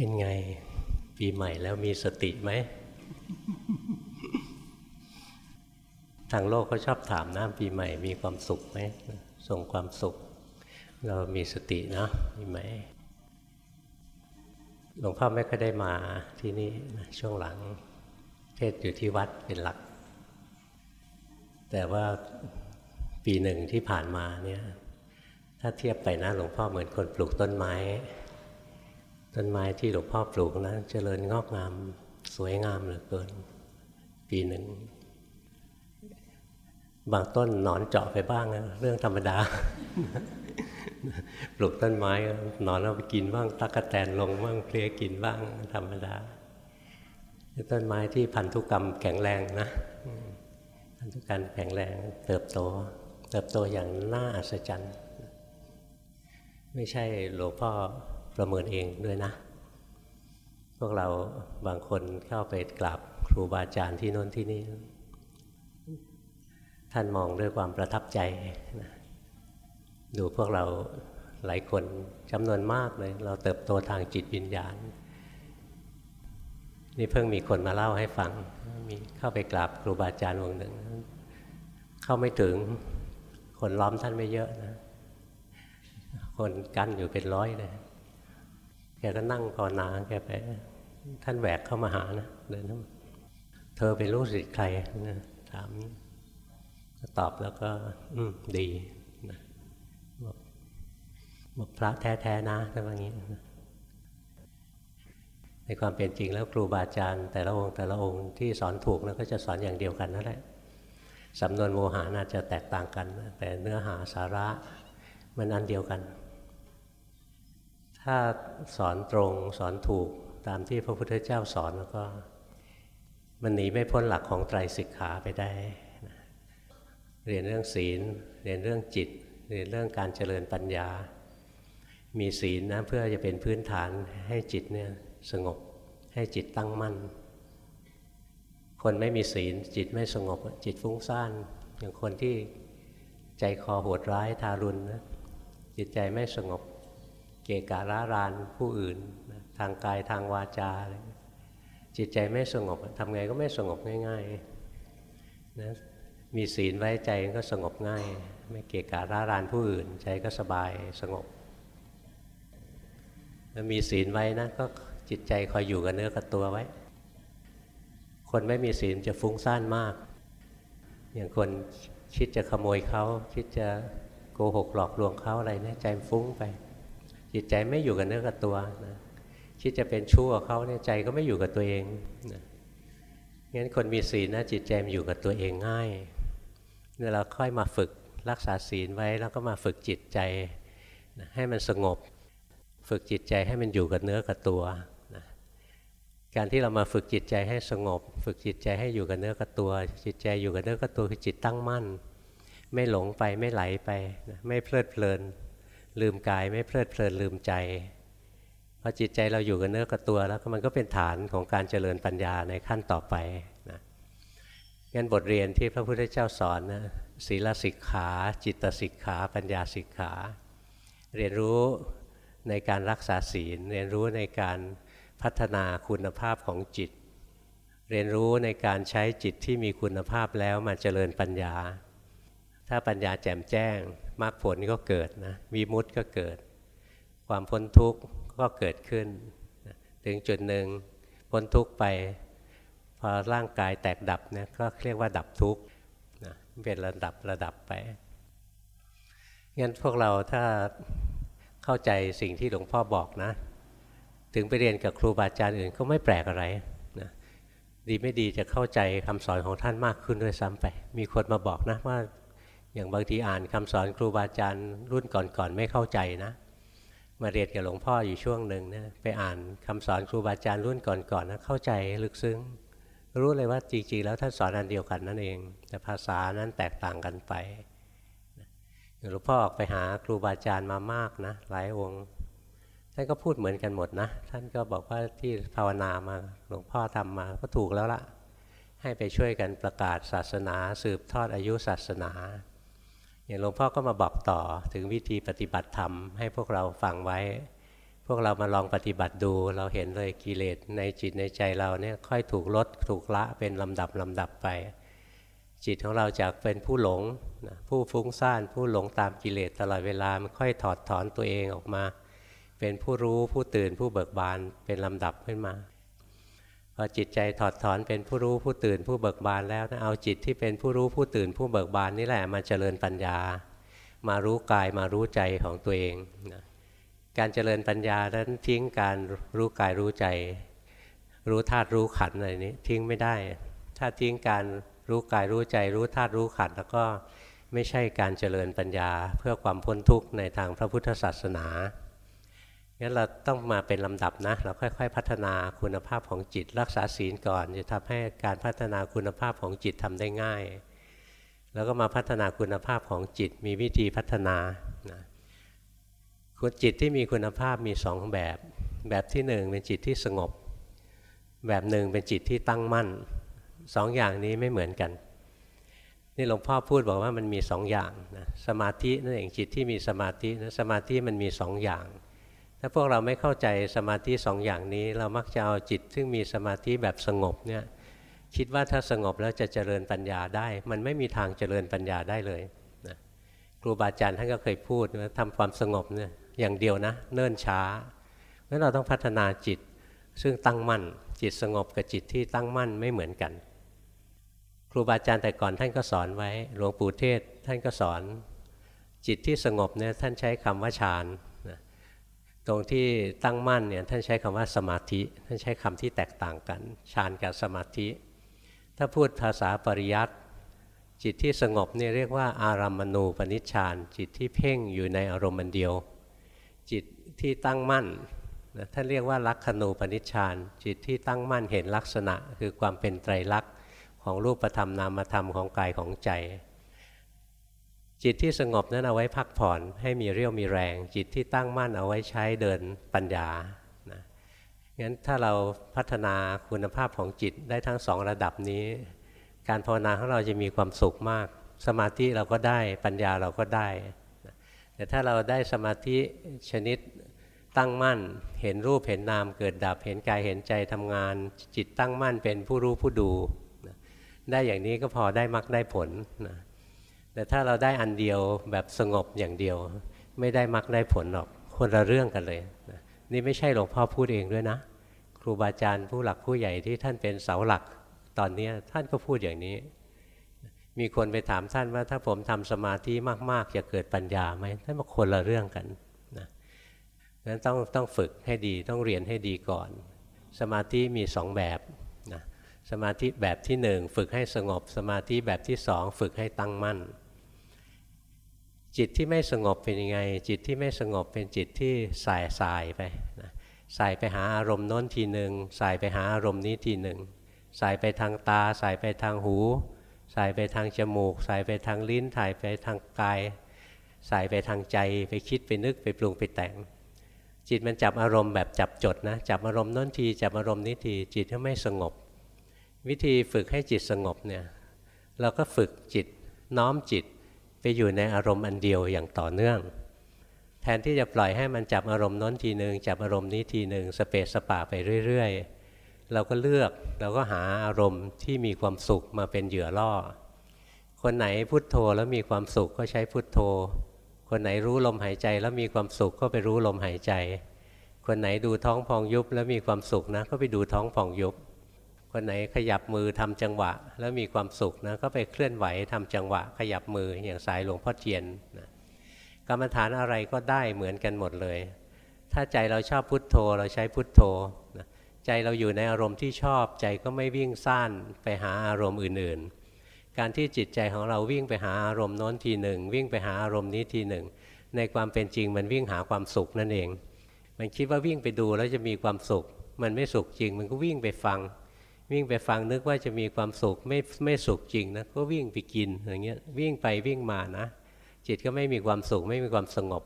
เป็นไงปีใหม่แล้วมีสติไหม ทางโลกเขาชอบถามนะปีใหม่มีความสุขไหมส่งความสุข เรามีสตินะมีไหมหลวงพ่อไม่ค่อยได้มาที่นี่ช่วงหลัง เทศอยู่ที่วัดเป็นหลัก แต่ว่าปีหนึ่งที่ผ่านมาเนี่ย ถ้าเทียบไปนะหลวงพ่อเหมือนคนปลูกต้นไม้ ต้นไม้ที่หลวงพ่อปลูกนะเจริญงอกงาม สวยงามเหลือเกิน ปีหนึ่ง บางต้นหนอนเจาะไปบ้างนะเรื่องธรรมดา ปลูกต้นไม้หนอนเอาไปกินบ้างตะกะแตนลงบ้างเพลียกินบ้างธรรมดาต้นไม้ที่พันธุกรรมแข็งแรงนะพันธุกรรมแข็งแรงเติบโต เติบโตอย่างน่าอัศจรรย์ ไม่ใช่หลวงพ่อ ประเมินเองด้วยนะ พวกเราบางคนเข้าไปกราบครูบาอาจารย์ที่โน้นที่นี่ ท่านมองด้วยความประทับใจนะดูพวกเราหลายคนจำนวนมากเลย เราเติบโตทางจิตวิญญาณ นี่เพิ่งมีคนมาเล่าให้ฟัง มีเข้าไปกราบครูบาอาจารย์องค์หนึ่ง เข้าไม่ถึงคนล้อมท่านไม่เยอะนะ คนกั้นอยู่เป็นร้อยเลย แกก็นั่งภาวนาแกไป ท่านแหวกเข้ามาหานะเดินเข้ามาเธอเป็นลูกศิษย์ใครนะถามตอบแล้วก็ อืมดีนะบอกบอกพระแท้ๆนะท่านว่างี้ในความเป็นจริงแล้วครูบาอาจารย์ แต่ละองค์แต่ละองค์ที่สอนถูกนะก็จะสอนอย่างเดียวกันนั่นแหละสำนวนโมหาน่าจะแตกต่างกัน แต่เนื้อหาสาระมันอันเดียวกัน ถ้าสอนตรงสอนถูกตามที่พระพุทธเจ้าสอนแล้วก็มันหนีไม่พ้นหลักของไตรสิกขาไปได้ เรียนเรื่องศีล เรียนเรื่องจิต เรียนเรื่องการเจริญปัญญา มีศีลนะเพื่อจะเป็นพื้นฐานให้จิตเนี่ยสงบให้จิตตั้งมั่น คนไม่มีศีลจิตไม่สงบจิตฟุ้งซ่านอย่างคนที่ใจคอโหดร้ายทารุณนะจิตใจไม่สงบ เกกะร้ารานผู้อื่นนะทางกายทางวาจาจิตใจไม่สงบทำไงก็ไม่สงบง่ายๆนะมีศีลไว้ใจก็สงบง่าย ไม่เกกะร้ารานผู้อื่น ใจก็สบายสงบแล้วมีศีลไว้นะก็จิตใจคอยอยู่กับเนื้อกับตัวไว้ คนไม่มีศีลจะฟุ้งซ่านมาก อย่างคนคิดจะขโมยเขาคิดจะโกหกหลอกลวงเขาอะไรเนี่ยใจฟุ้งไป จิตใจไม่อยู่กับเนื้อกับตัวนะคิดจะเป็นชั่วเขาเนี่ยใจก็ไม่อยู่กับตัวเองนะงั้นคนมีศีลนะจิตใจมันอยู่กับตัวเองง่ายเนี่ยเราค่อยมาฝึกรักษาศีลไว้แล้วก็มาฝึกจิตใจนะให้มันสงบ ฝึกจิตใจให้มันอยู่กับเนื้อกับตัวนะการที่เรามาฝึกจิตใจให้สงบ ฝึกจิตใจให้อยู่กับเนื้อกับตัว จิตใจอยู่กับเนื้อกับตัวคือจิตตั้งมั่น ไม่หลงไปไม่ไหลไปนะไม่เพลิดเพลิน ลืมกายไม่เพลิดเพลินลืมใจพอจิตใจเราอยู่กับเนื้อกับตัวแล้วมันก็เป็นฐานของการเจริญปัญญาในขั้นต่อไปนะงั้นบทเรียนที่พระพุทธเจ้าสอนนะศีลสิกขา จิตสิกขา ปัญญาสิกขา เรียนรู้ในการรักษาศีล เรียนรู้ในการพัฒนาคุณภาพของจิต เรียนรู้ในการใช้จิตที่มีคุณภาพแล้วมาเจริญปัญญา ถ้าปัญญาแจ่มแจ้ง มรรคผลก็เกิดนะวิมุตติก็เกิด ความพ้นทุกข์ก็เกิดขึ้น ถึงจุดหนึ่งพ้นทุกข์ไป พอร่างกายแตกดับเนี่ยก็เรียกว่าดับทุกข์นะเป็นระดับระดับไปงั้นพวกเราถ้าเข้าใจสิ่งที่หลวงพ่อบอกนะ ถึงไปเรียนกับครูบาอาจารย์อื่นก็ไม่แปลกอะไรนะดีไม่ดีจะเข้าใจคำสอนของท่านมากขึ้นด้วยซ้ำไป มีคนมาบอกนะว่า อย่างบางทีอ่านคำสอนครูบาอาจารย์รุ่นก่อนๆไม่เข้าใจนะ มาเรียนกับหลวงพ่ออยู่ช่วงหนึ่งนะไปอ่านคำสอนครูบาอาจารย์รุ่นก่อนๆนะเข้าใจลึกซึ้ง รู้เลยว่าจริงๆแล้วท่านสอนอันเดียวกันนั่นเอง แต่ภาษานั้นแตกต่างกันไปหลวงพ่อออกไปหาครูบาอาจารย์มามากนะหลายองค์ท่านก็พูดเหมือนกันหมดนะ ท่านก็บอกว่าที่ภาวนามาหลวงพ่อทำมาก็ถูกแล้วละให้ไปช่วยกันประกาศศาสนา สืบทอดอายุศาสนา อย่างหลวงพ่อก็มาบอกต่อถึงวิธีปฏิบัติธรรมให้พวกเราฟังไว้พพวกเรามาลองปฏิบัติดู เราเห็นเลยกิเลสในจิตในใจเราเนี่ยค่อยถูกลดถูกละเป็นลำดับลำดับไป จิตของเราจากเป็นผู้หลงผู้ฟุ้งซ่านผู้หลงตามกิเลสตลอดเวลามันค่อยถอดถอนตัวเองออกมา เป็นผู้รู้ผู้ตื่นผู้เบิกบานเป็นลำดับขึ้นมา พอจิตใจถอดถอนเป็นผู้รู้ผู้ตื่นผู้เบิกบานแล้วนะเอาจิตที่เป็นผู้รู้ผู้ตื่นผู้เบิกบานนี่แหละมาเจริญปัญญา มารู้กายมารู้ใจของตัวเองนะการเจริญปัญญานั้นทิ้งการรู้กายรู้ใจ รู้ธาตุรู้ขันอะไรนี้ทิ้งไม่ได้ ถ้าทิ้งการรู้กายรู้ใจ รู้ธาตุรู้ขันแล้วก็ไม่ใช่การเจริญปัญญาเพื่อความพ้นทุกข์ในทางพระพุทธศาสนา งั้นเราต้องมาเป็นลำดับนะ เราค่อยๆ พัฒนาคุณภาพของจิต รักษาศีลก่อน จะทำให้การพัฒนาคุณภาพของจิตทำได้ง่าย แล้วก็มาพัฒนาคุณภาพของจิต มีวิธีพัฒนานะจิตที่มีคุณภาพมีสองแบบ แบบที่หนึ่งเป็นจิตที่สงบ แบบหนึ่งเป็นจิตที่ตั้งมั่นสองอย่างนี้ไม่เหมือนกัน นี่หลวงพ่อพูดบอกว่ามันมีสองอย่างนะสมาธินั่นเองจิตที่มีสมาธินะสมาธิมันมีสองอย่าง ถ้าพวกเราไม่เข้าใจสมาธิสองอย่างนี้ เรามักจะเอาจิต ซึ่งมีสมาธิแบบสงบเนี่ยคิดว่าถ้าสงบแล้วจะเจริญปัญญาได้ มันไม่มีทางเจริญปัญญาได้เลยนะครูบาอาจารย์ท่านก็เคยพูดว่าทำความสงบเนี่ยอย่างเดียวนะ เนิ่นช้าเพราะเราต้องพัฒนาจิตซึ่งตั้งมั่น จิตสงบกับจิตที่ตั้งมั่นไม่เหมือนกัน ครูบาอาจารย์แต่ก่อนท่านก็สอนไว้ หลวงปู่เทศท่านก็สอน จิตที่สงบเนี่ยท่านใช้คำว่าฌาน ตรงที่ตั้งมั่นเนี่ยท่านใช้คำว่าสมาธิ ท่านใช้คำที่แตกต่างกันฌานกับสมาธิ ถ้าพูดภาษาปริยัติจิตที่สงบเนี่ยเรียกว่าอารัมมณูปนิชฌานจิตที่เพ่งอยู่ในอารมณ์เดียว จิตที่ตั้งมั่นนะท่านเรียกว่าลักขณูปนิชฌานจิตที่ตั้งมั่นเห็นลักษณะ คือความเป็นไตรลักษณ์ของรูปธรรมนามธรรมของกายของใจ จิตที่สงบนั้นเอาไว้พักผ่อนให้มีเรี่ยวมีแรง จิตที่ตั้งมั่นเอาไว้ใช้เดินปัญญานะงั้นถ้าเราพัฒนาคุณภาพของจิตได้ทั้งสองระดับนี้ การภาวนาของเราจะมีความสุขมาก สมาธิเราก็ได้ปัญญาเราก็ได้ แต่ถ้าเราได้สมาธิชนิดตั้งมั่น เห็นรูปเห็นนามเกิดดับเห็นกายเห็นใจทำงาน จิตตั้งมั่นเป็นผู้รู้ผู้ดู ได้อย่างนี้ก็พอได้มักได้ผลนะ แต่ถ้าเราได้อันเดียวแบบสงบอย่างเดียว ไม่ได้มักได้ผลหรอกคนละเรื่องกันเลยนะนี่ไม่ใช่หลวงพ่อพูดเองด้วยนะ ครูบาอาจารย์ผู้หลักผู้ใหญ่ที่ท่านเป็นเสาหลักตอนนี้ท่านก็พูดอย่างนี้ มีคนไปถามท่านว่าถ้าผมทำสมาธิมากๆจะเกิดปัญญาไหมท่านบอกคนละเรื่องกันนะนั้นต้องต้องฝึกให้ดีต้องเรียนให้ดีก่อน สมาธิมีสองแบบนะสมาธิแบบที่หนึ่งฝึกให้สงบ สมาธิแบบที่สองฝึกให้ตั้งมั่น จิตที่ไม่สงบเป็นยังไง จิตที่ไม่สงบเป็นจิตที่สายสายไปนะสายไปหาอารมณ์โน้นทีหนึ่งสายไปหาอารมณ์นี้ทีหนึ่งสายไปทางตาสายไปทางหูสายไปทางจมูกสายไปทางลิ้นถ่ายไปทางกายสายไปทางใจไปคิดไปนึกไปปรุงไปแต่ง จิตมันจับอารมณ์แบบจับจดนะจับอารมณ์น้นทีจับอารมณ์นี้ทีจิตก็ไม่สงบ วิธีฝึกให้จิตสงบเนี่ยเราก็ฝึกจิตน้อมจิต ไปอยู่ในอารมณ์อันเดียวอย่างต่อเนื่อง แทนที่จะปล่อยให้มันจับอารมณ์น้นทีหนึ่งจับอารมณ์นี้ทีหนึ่งสเปสสปาไปเรื่อย ๆ เราก็เลือกเราก็หาอารมณ์ที่มีความสุขมาเป็นเหยื่อล่อ คนไหนพุโทโธแล้วมีความสุขก็ใช้พุโทโธ คนไหนรู้ลมหายใจแล้วมีความสุขก็ไปรู้ลมหายใจ คนไหนดูท้องพองยุบแล้วมีความสุขนะก็ไปดูท้องพองยุบ คนไหนขยับมือทำจังหวะ แล้วมีความสุขนะก็ไปเคลื่อนไหวทำจังหวะ ขยับมืออย่างสายหลวงพ่อเทียนนะกรรมฐานอะไรก็ได้เหมือนกันหมดเลย ถ้าใจเราชอบพุทโธเราใช้พุทโธนะใจเราอยู่ในอารมณ์ที่ชอบ ใจก็ไม่วิ่งซ่านไปหาอารมณ์อื่น ๆ การที่จิตใจของเราวิ่งไปหาอารมณ์โน้นทีหนึ่ง วิ่งไปหาอารมณ์นี้ทีหนึ่ง ในความเป็นจริงมันวิ่งหาความสุขนั่นเอง มันคิดว่าวิ่งไปดูแล้วจะมีความสุข มันไม่สุขจริง มันก็วิ่งไปฟัง วิ่งไปฟังนึกว่าจะมีความสุขไม่ไม่สุขจริงนะก็วิ่งไปกินอย่างเงี้ยวิ่งไปวิ่งมานะ จิตก็ไม่มีความสุขไม่มีความสงบ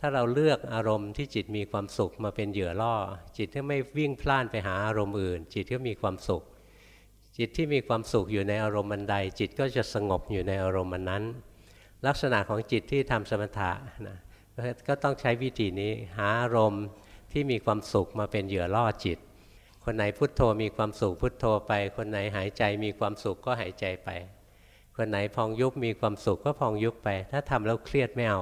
ถ้าเราเลือกอารมณ์ที่จิตมีความสุขมาเป็นเหยื่อล่อ จิตที่ไม่วิ่งพล่านไปหาอารมณ์อื่น จิตก็มีความสุข จิตที่มีความสุขอยู่ในอารมณ์มันใด จิตก็จะสงบอยู่ในอารมณ์มันนั้น ลักษณะของจิตที่ทำสมถะนะก็ต้องใช้วิธีนี้หาอารมณ์ที่มีความสุขมาเป็นเหยื่อล่อจิต คนไหนพุทโธมีความสุขพุทโธไป คนไหนหายใจมีความสุขก็หายใจไป คนไหนพองยุบมีความสุขก็พองยุบไป ถ้าทำแล้วเครียดไม่เอา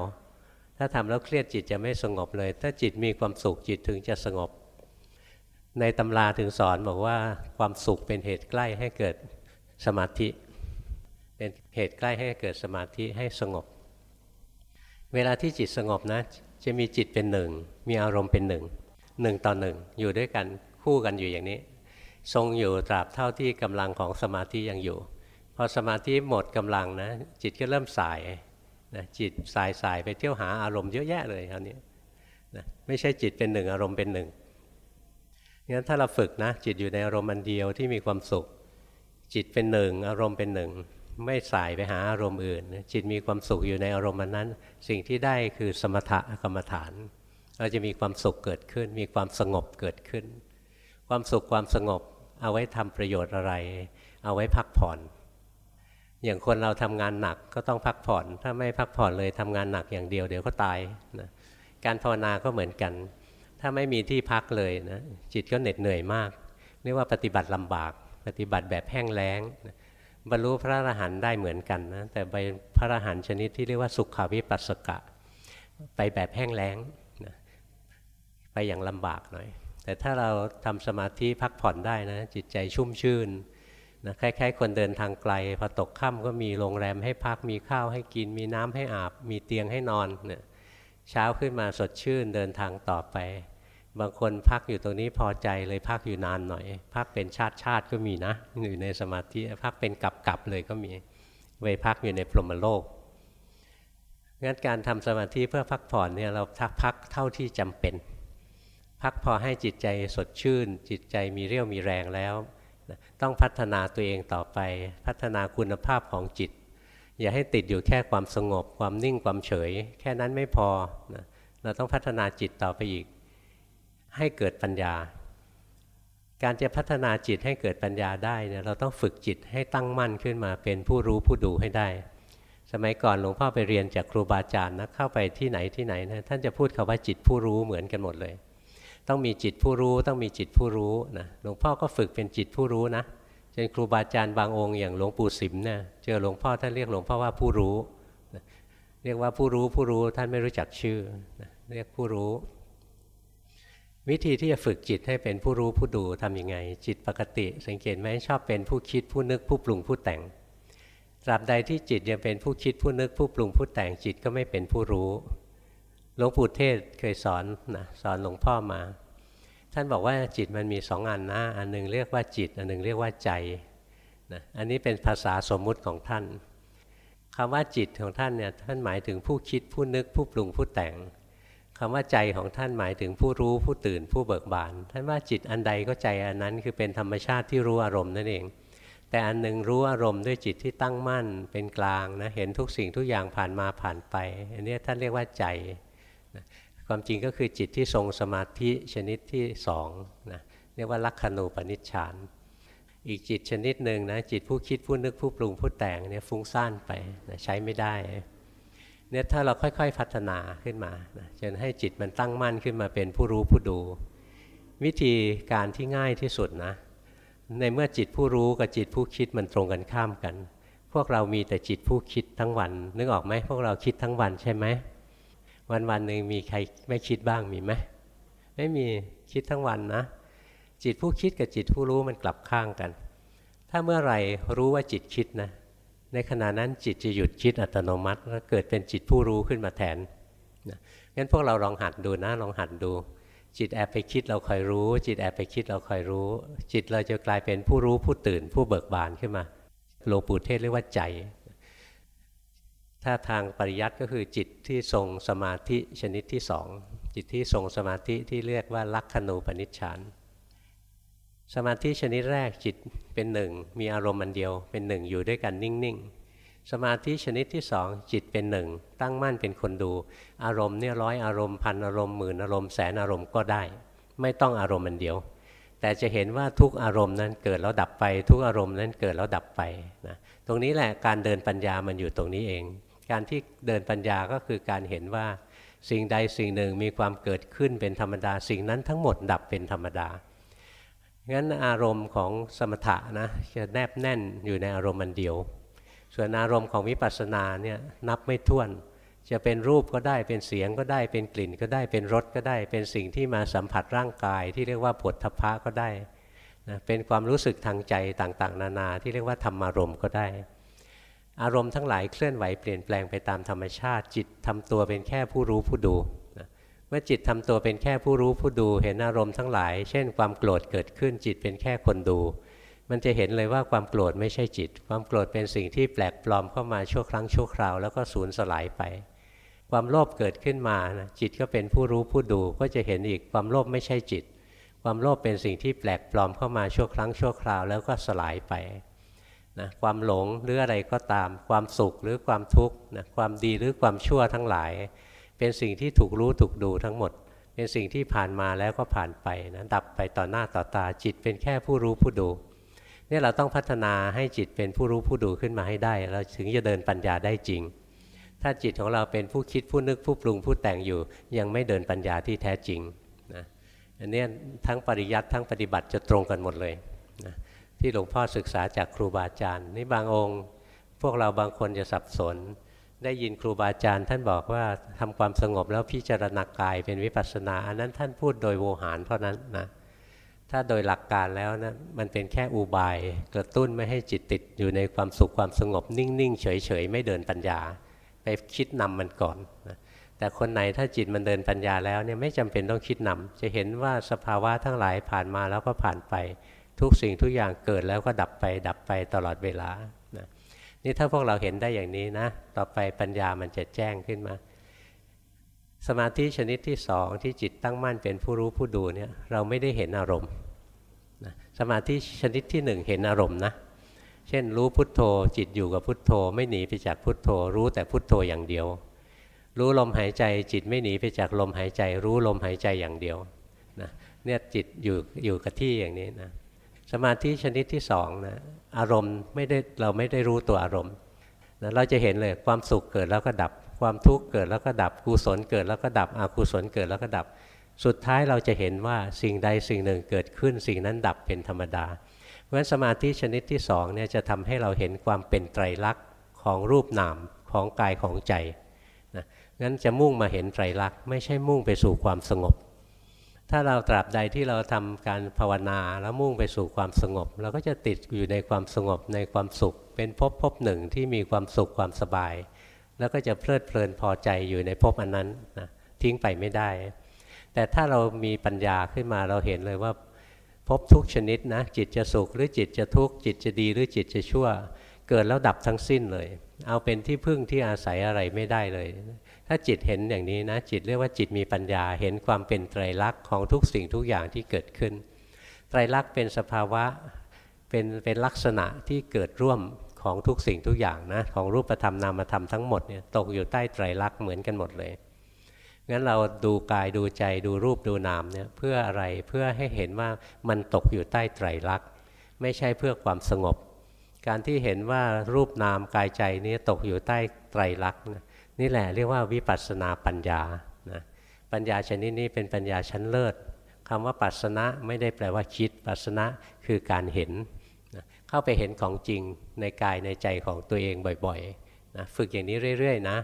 ถ้าทำแล้วเครียดจิตจะไม่สงบเลย ถ้าจิตมีความสุขจิตถึงจะสงบ ในตำราถึงสอนบอกว่าความสุขเป็นเหตุใกล้ให้เกิดสมาธิ เป็นเหตุใกล้ให้เกิดสมาธิให้สงบ เวลาที่จิตสงบนะ จะมีจิตเป็นหนึ่งมีอารมณ์เป็นหนึ่งหนึ่งต่อหนึ่งอยู่ด้วยกัน คู่กันอยู่อย่างนี้ ทรงอยู่ตราบเท่าที่กำลังของสมาธิยังอยู่พอสมาธิหมดกำลังนะจิตก็เริ่มสายนะจิตสายสายไปเที่ยวหาอารมณ์เยอะแยะเลยคราวนี้นะไม่ใช่จิตเป็นหนึ่งอารมณ์เป็นหนึ่งงั้นถ้าเราฝึกนะจิตอยู่ในอารมณ์อันเดียวที่มีความสุข จิตเป็นหนึ่งอารมณ์เป็นหนึ่งไม่สายไปหาอารมณ์อื่น จิตมีความสุขอยู่ในอารมณ์นั้น สิ่งที่ได้คือสมถะกรรมฐาน เราจะมีความสุขเกิดขึ้น มีความสงบเกิดขึ้น ความสุขความสงบ เอาไว้ทำประโยชน์อะไร เอาไว้พักผ่อน อย่างคนเราทำงานหนักก็ต้องพักผ่อน ถ้าไม่พักผ่อนเลยทำงานหนักอย่างเดียวเดี๋ยวก็ตายนะการภาวนาก็เหมือนกัน ถ้าไม่มีที่พักเลยนะจิตก็เหน็ดเหนื่อยมากเรียกว่าปฏิบัติลำบาก ปฏิบัติแบบแห้งแล้งนะบรรลุพระอรหันต์ได้เหมือนกันนะแต่ไปพระอรหันต์ชนิดที่เรียกว่าสุขาวิปัสสกะ ไปแบบแห้งแล้งนะไปอย่างลำบากหน่อย แต่ถ้าเราทำสมาธิพักผ่อนได้นะ จิตใจชุ่มชื่นนะคล้ายๆ คนเดินทางไกล พอตกค่ำก็มีโรงแรมให้พักมีข้าวให้กิน มีน้ำให้อาบ มีเตียงให้นอนเนี่ยเช้าขึ้นมาสดชื่นเดินทางต่อไป บางคนพักอยู่ตรงนี้พอใจเลยพักอยู่นานหน่อย พักเป็นชาติชาติก็มีนะอยู่ในสมาธิพักเป็นกับกับเลยก็มีไว้พักอยู่ในพรหมโลกงั้นการทำสมาธิเพื่อพักผ่อนเนี่ยเราพักพักเท่าที่จำเป็น พักพอให้จิตใจสดชื่น จิตใจมีเรี่ยวมีแรงแล้ว ต้องพัฒนาตัวเองต่อไป พัฒนาคุณภาพของจิต อย่าให้ติดอยู่แค่ความสงบ ความนิ่งความเฉย แค่นั้นไม่พอนะเราต้องพัฒนาจิตต่อไปอีก ให้เกิดปัญญา การจะพัฒนาจิตให้เกิดปัญญาได้เนี่ยเราต้องฝึกจิตให้ตั้งมั่นขึ้นมาเป็นผู้รู้ผู้ดูให้ได้ สมัยก่อนหลวงพ่อไปเรียนจากครูบาอาจารย์นะเข้าไปที่ไหนที่ไหนนะท่านจะพูดคาว่าจิตผู้รู้เหมือนกันหมดเลย ต้องมีจิตผู้รู้ ต้องมีจิตผู้รู้นะหลวงพ่อก็ฝึกเป็นจิตผู้รู้นะจนครูบาอาจารย์บางองค์อย่างหลวงปู่สิมเนี่ยเจอหลวงพ่อท่านเรียกหลวงพ่อว่าผู้รู้เรียกว่าผู้รู้ผู้รู้ท่านไม่รู้จักชื่อเรียกผู้รู้ วิธีที่จะฝึกจิตให้เป็นผู้รู้ผู้ดูทำยังไง จิตปกติ สังเกตไหมชอบเป็นผู้คิดผู้นึกผู้ปรุงผู้แต่งตราบใดที่จิตยังเป็นผู้คิดผู้นึกผู้ปรุงผู้แต่งจิตก็ไม่เป็นผู้รู้ หลวงปู่เทศเคยสอนนะสอนหลวงพ่อมา ท่านบอกว่าจิตมันมีสองอันนะอันหนึ่งเรียกว่าจิต อันหนึ่งเรียกว่าใจนะอันนี้เป็นภาษาสมมุติของท่านคำว่าจิตของท่านเนี่ยท่านหมายถึงผู้คิดผู้นึกผู้ปรุงผู้แต่งคำว่าใจของท่านหมายถึงผู้รู้ผู้ตื่นผู้เบิกบาน ท่านว่าจิตอันใดก็ใจอันนั้นคือเป็นธรรมชาติที่รู้อารมณ์นั่นเอง แต่อันหนึ่งรู้อารมณ์ด้วยจิตที่ตั้งมั่นเป็นกลางนะเห็นทุกสิ่งทุกอย่างผ่านมาผ่านไป อันนี้ท่านเรียกว่าใจ ความจริงก็คือจิตที่ทรงสมาธิชนิดที่สองนะเรียกว่าลักขณูปนิชฌาน อีกจิตชนิดหนึ่งนะจิตผู้คิดผู้นึกผู้ปรุงผู้แต่งเนี่ยฟุ้งซ่านไปนะใช้ไม่ได้เนี่ยถ้าเราค่อยๆพัฒนาขึ้นมาจนให้จิตมันตั้งมั่นขึ้นมาเป็นผู้รู้ผู้ดู วิธีการที่ง่ายที่สุดนะในเมื่อจิตผู้รู้กับจิตผู้คิดมันตรงกันข้ามกัน พวกเรามีแต่จิตผู้คิดทั้งวัน นึกออกไหมพวกเราคิดทั้งวันใช่ไหม วันวันหนึ่งมีใครไม่คิดบ้างมีไหมไม่มีคิดทั้งวันนะ จิตผู้คิดกับจิตผู้รู้มันกลับข้างกัน ถ้าเมื่อไหร่รู้ว่าจิตคิดนะ ในขณะนั้นจิตจะหยุดคิดอัตโนมัติแล้วเกิดเป็นจิตผู้รู้ขึ้นมาแทนนะงั้นพวกเราลองหัดดูนะลองหัดดู จิตแอบไปคิดเราคอยรู้ จิตแอบไปคิดเราคอยรู้ จิตเราจะกลายเป็นผู้รู้ผู้ตื่น ผู้เบิกบานขึ้นมาหลวงปู่เทศเรียกว่าใจ ถ้าทางปริยัติก็คือจิตที่ทรงสมาธิชนิดที่สองจิตที่ทรงสมาธิที่เรียกว่าลักขณูปนิชฌานสมาธิชนิดแรกจิตเป็นหนึ่งมีอารมณ์อันเดียวเป็นหนึ่งอยู่ด้วยกันนิ่งๆ สมาธิชนิดที่สองจิตเป็นหนึ่งตั้งมั่นเป็นคนดู อารมณ์เนี่ยร้อยอารมณ์พันอารมณ์หมื่นอารมณ์แสนอารมณ์ก็ได้ ไม่ต้องอารมณ์อันเดียว แต่จะเห็นว่าทุกอารมณ์นั้นเกิดแล้วดับไป ทุกอารมณ์นั้นเกิดแล้วดับไปนะตรงนี้แหละการเดินปัญญามันอยู่ตรงนี้เอง การที่เดินปัญญาก็คือการเห็นว่าสิ่งใดสิ่งหนึ่งมีความเกิดขึ้นเป็นธรรมดา สิ่งนั้นทั้งหมดดับเป็นธรรมดา งั้นอารมณ์ของสมถะนะจะแนบแน่นอยู่ในอารมณ์มันเดียว ส่วนอารมณ์ของวิปัสสนาเนี่ยนับไม่ถ้วน จะเป็นรูปก็ได้เป็นเสียงก็ได้เป็นกลิ่นก็ได้เป็นรสก็ได้ เป็นสิ่งที่มาสัมผัสร่างกายที่เรียกว่าผลทพะก็ได้นะเป็นความรู้สึกทางใจต่างๆ นานาที่เรียกว่าธรรมารมณ์ก็ได้ อารมณ์ทั้งหลายเคลื่อนไหวเปลี่ยนแปลงไปตามธรรมชาติ จิตทำตัวเป็นแค่ผู้รู้ผู้ดูเมื่อจิตทำตัวเป็นแค่ผู้รู้ผู้ดู เห็นอารมณ์ทั้งหลาย เช่น ความโกรธเกิดขึ้นจิตเป็นแค่คนดู มันจะเห็นเลยว่าความโกรธไม่ใช่จิต ความโกรธเป็นสิ่งที่แปลกปลอมเข้ามาชั่วครั้งชั่วคราวแล้วก็สูญสลายไป ความโลภเกิดขึ้นมานะจิตก็เป็นผู้รู้ผู้ดูก็จะเห็นอีกความโลภไม่ใช่จิต ความโลภเป็นสิ่งที่แปลกปลอมเข้ามาชั่วครั้งชั่วคราวแล้วก็สลายไป นะความหลงหรืออะไรก็ตาม ความสุขหรือความทุกข์นะความดีหรือความชั่วทั้งหลาย เป็นสิ่งที่ถูกรู้ถูกดูทั้งหมด เป็นสิ่งที่ผ่านมาแล้วก็ผ่านไปนะดับไปต่อหน้าต่อตาจิตเป็นแค่ผู้รู้ผู้ดูนี่เราต้องพัฒนาให้จิตเป็นผู้รู้ผู้ดูขึ้นมาให้ได้ เราถึงจะเดินปัญญาได้จริง ถ้าจิตของเราเป็นผู้คิดผู้นึกผู้ปรุงผู้แต่งอยู่ ยังไม่เดินปัญญาที่แท้จริงนะอันนี้ทั้งปริยัติทั้งปฏิบัติจะตรงกันหมดเลยนะ ที่หลวงพ่อศึกษาจากครูบาอาจารย์นี่บางองค์ พวกเราบางคนจะสับสน ได้ยินครูบาอาจารย์ ท่านบอกว่าทำความสงบแล้วพิจารณากายเป็นวิปัสสนา อันนั้นท่านพูดโดยโวหารเท่านั้นนะถ้าโดยหลักการแล้วนะมันเป็นแค่อุบาย กระตุ้นไม่ให้จิตติดอยู่ในความสุขความสงบ นิ่งๆเฉยๆไม่เดินปัญญา ไปคิดนำมันก่อนนะแต่คนไหนถ้าจิตมันเดินปัญญาแล้วเนี่ยไม่จำเป็นต้องคิดนำจะเห็นว่าสภาวะทั้งหลายผ่านมาแล้วก็ผ่านไป ทุกสิ่งทุกอย่างเกิดแล้วก็ดับไป ดับไปตลอดเวลานี่ถ้าพวกเราเห็นได้อย่างนี้นะ ต่อไปปัญญามันจะแจ้งขึ้นมา สมาธิชนิดที่สองที่จิตตั้งมั่นเป็นผู้รู้ผู้ดูเนี่ยเราไม่ได้เห็นอารมณ์นะสมาธิชนิดที่หนึ่งเห็นอารมณ์นะ เช่นรู้พุทโธ จิตอยู่กับพุทโธ ไม่หนีไปจากพุทโธ รู้แต่พุทโธอย่างเดียว รู้ลมหายใจ จิตไม่หนีไปจากลมหายใจ รู้ลมหายใจอย่างเดียวนะเนี่ยจิตอยู่อยู่กับที่อย่างนี้นะ สมาธิชนิดที่สองนะอารมณ์ไม่ได้เราไม่ได้รู้ตัวอารมณ์นะเราจะเห็นเลยความสุขเกิดแล้วก็ดับ ความทุกข์เกิดแล้วก็ดับกุศลเกิดแล้วก็ดับอกุศลเกิดแล้วก็ดับ สุดท้ายเราจะเห็นว่าสิ่งใดสิ่งหนึ่งเกิดขึ้น สิ่งนั้นดับเป็นธรรมดา เพราะฉะนั้นสมาธิชนิดที่สองเนี่ยจะทำให้เราเห็นความเป็นไตรลักษณ์ของรูปนามของกายของใจนะงั้นจะมุ่งมาเห็นไตรลักษณ์ไม่ใช่มุ่งไปสู่ความสงบ ถ้าเราตราบใดที่เราทำการภาวนาแล้วมุ่งไปสู่ความสงบ เราก็จะติดอยู่ในความสงบในความสุข เป็นภพภพหนึ่งที่มีความสุขความสบาย แล้วก็จะเพลิดเพลินพอใจอยู่ในภพอันนั้นนะทิ้งไปไม่ได้ แต่ถ้าเรามีปัญญาขึ้นมาเราเห็นเลยว่าภพทุกชนิดนะจิตจะสุขหรือจิตจะทุกข์จิตจะดีหรือจิตจะชั่ว เกิดแล้วดับทั้งสิ้นเลย เอาเป็นที่พึ่งที่อาศัยอะไรไม่ได้เลย ถ้าจิตเห็นอย่างนี้นะจิตเรียกว่าจิตมีปัญญาเห็นความเป็นไตรลักษณ์ของทุกสิ่งทุกอย่างที่เกิดขึ้น ไตรลักษณ์เป็นสภาวะเป็นเป็นลักษณะที่เกิดร่วมของทุกสิ่งทุกอย่างนะของรูปธรรมนามธรรมทั้งหมดเนี่ยตกอยู่ใต้ไตรลักษณ์เหมือนกันหมดเลยงั้นเราดูกายดูใจดูรูปดูนามเนี่ยเพื่ออะไรเพื่อให้เห็นว่ามันตกอยู่ใต้ไตรลักษณ์ไม่ใช่เพื่อความสงบ การที่เห็นว่ารูปนามกายใจนี้ตกอยู่ใต้ไตรลักษณ์ นี่แหละเรียกว่าวิปัสสนาปัญญานะปัญญาชนิดนี้เป็นปัญญาชั้นเลิศคำว่าปัสนะไม่ได้แปลว่าคิด ปัสนะคือการเห็นนะเข้าไปเห็นของจริงในกายในใจของตัวเองบ่อยๆนะฝึกอย่างนี้เรื่อยๆนะ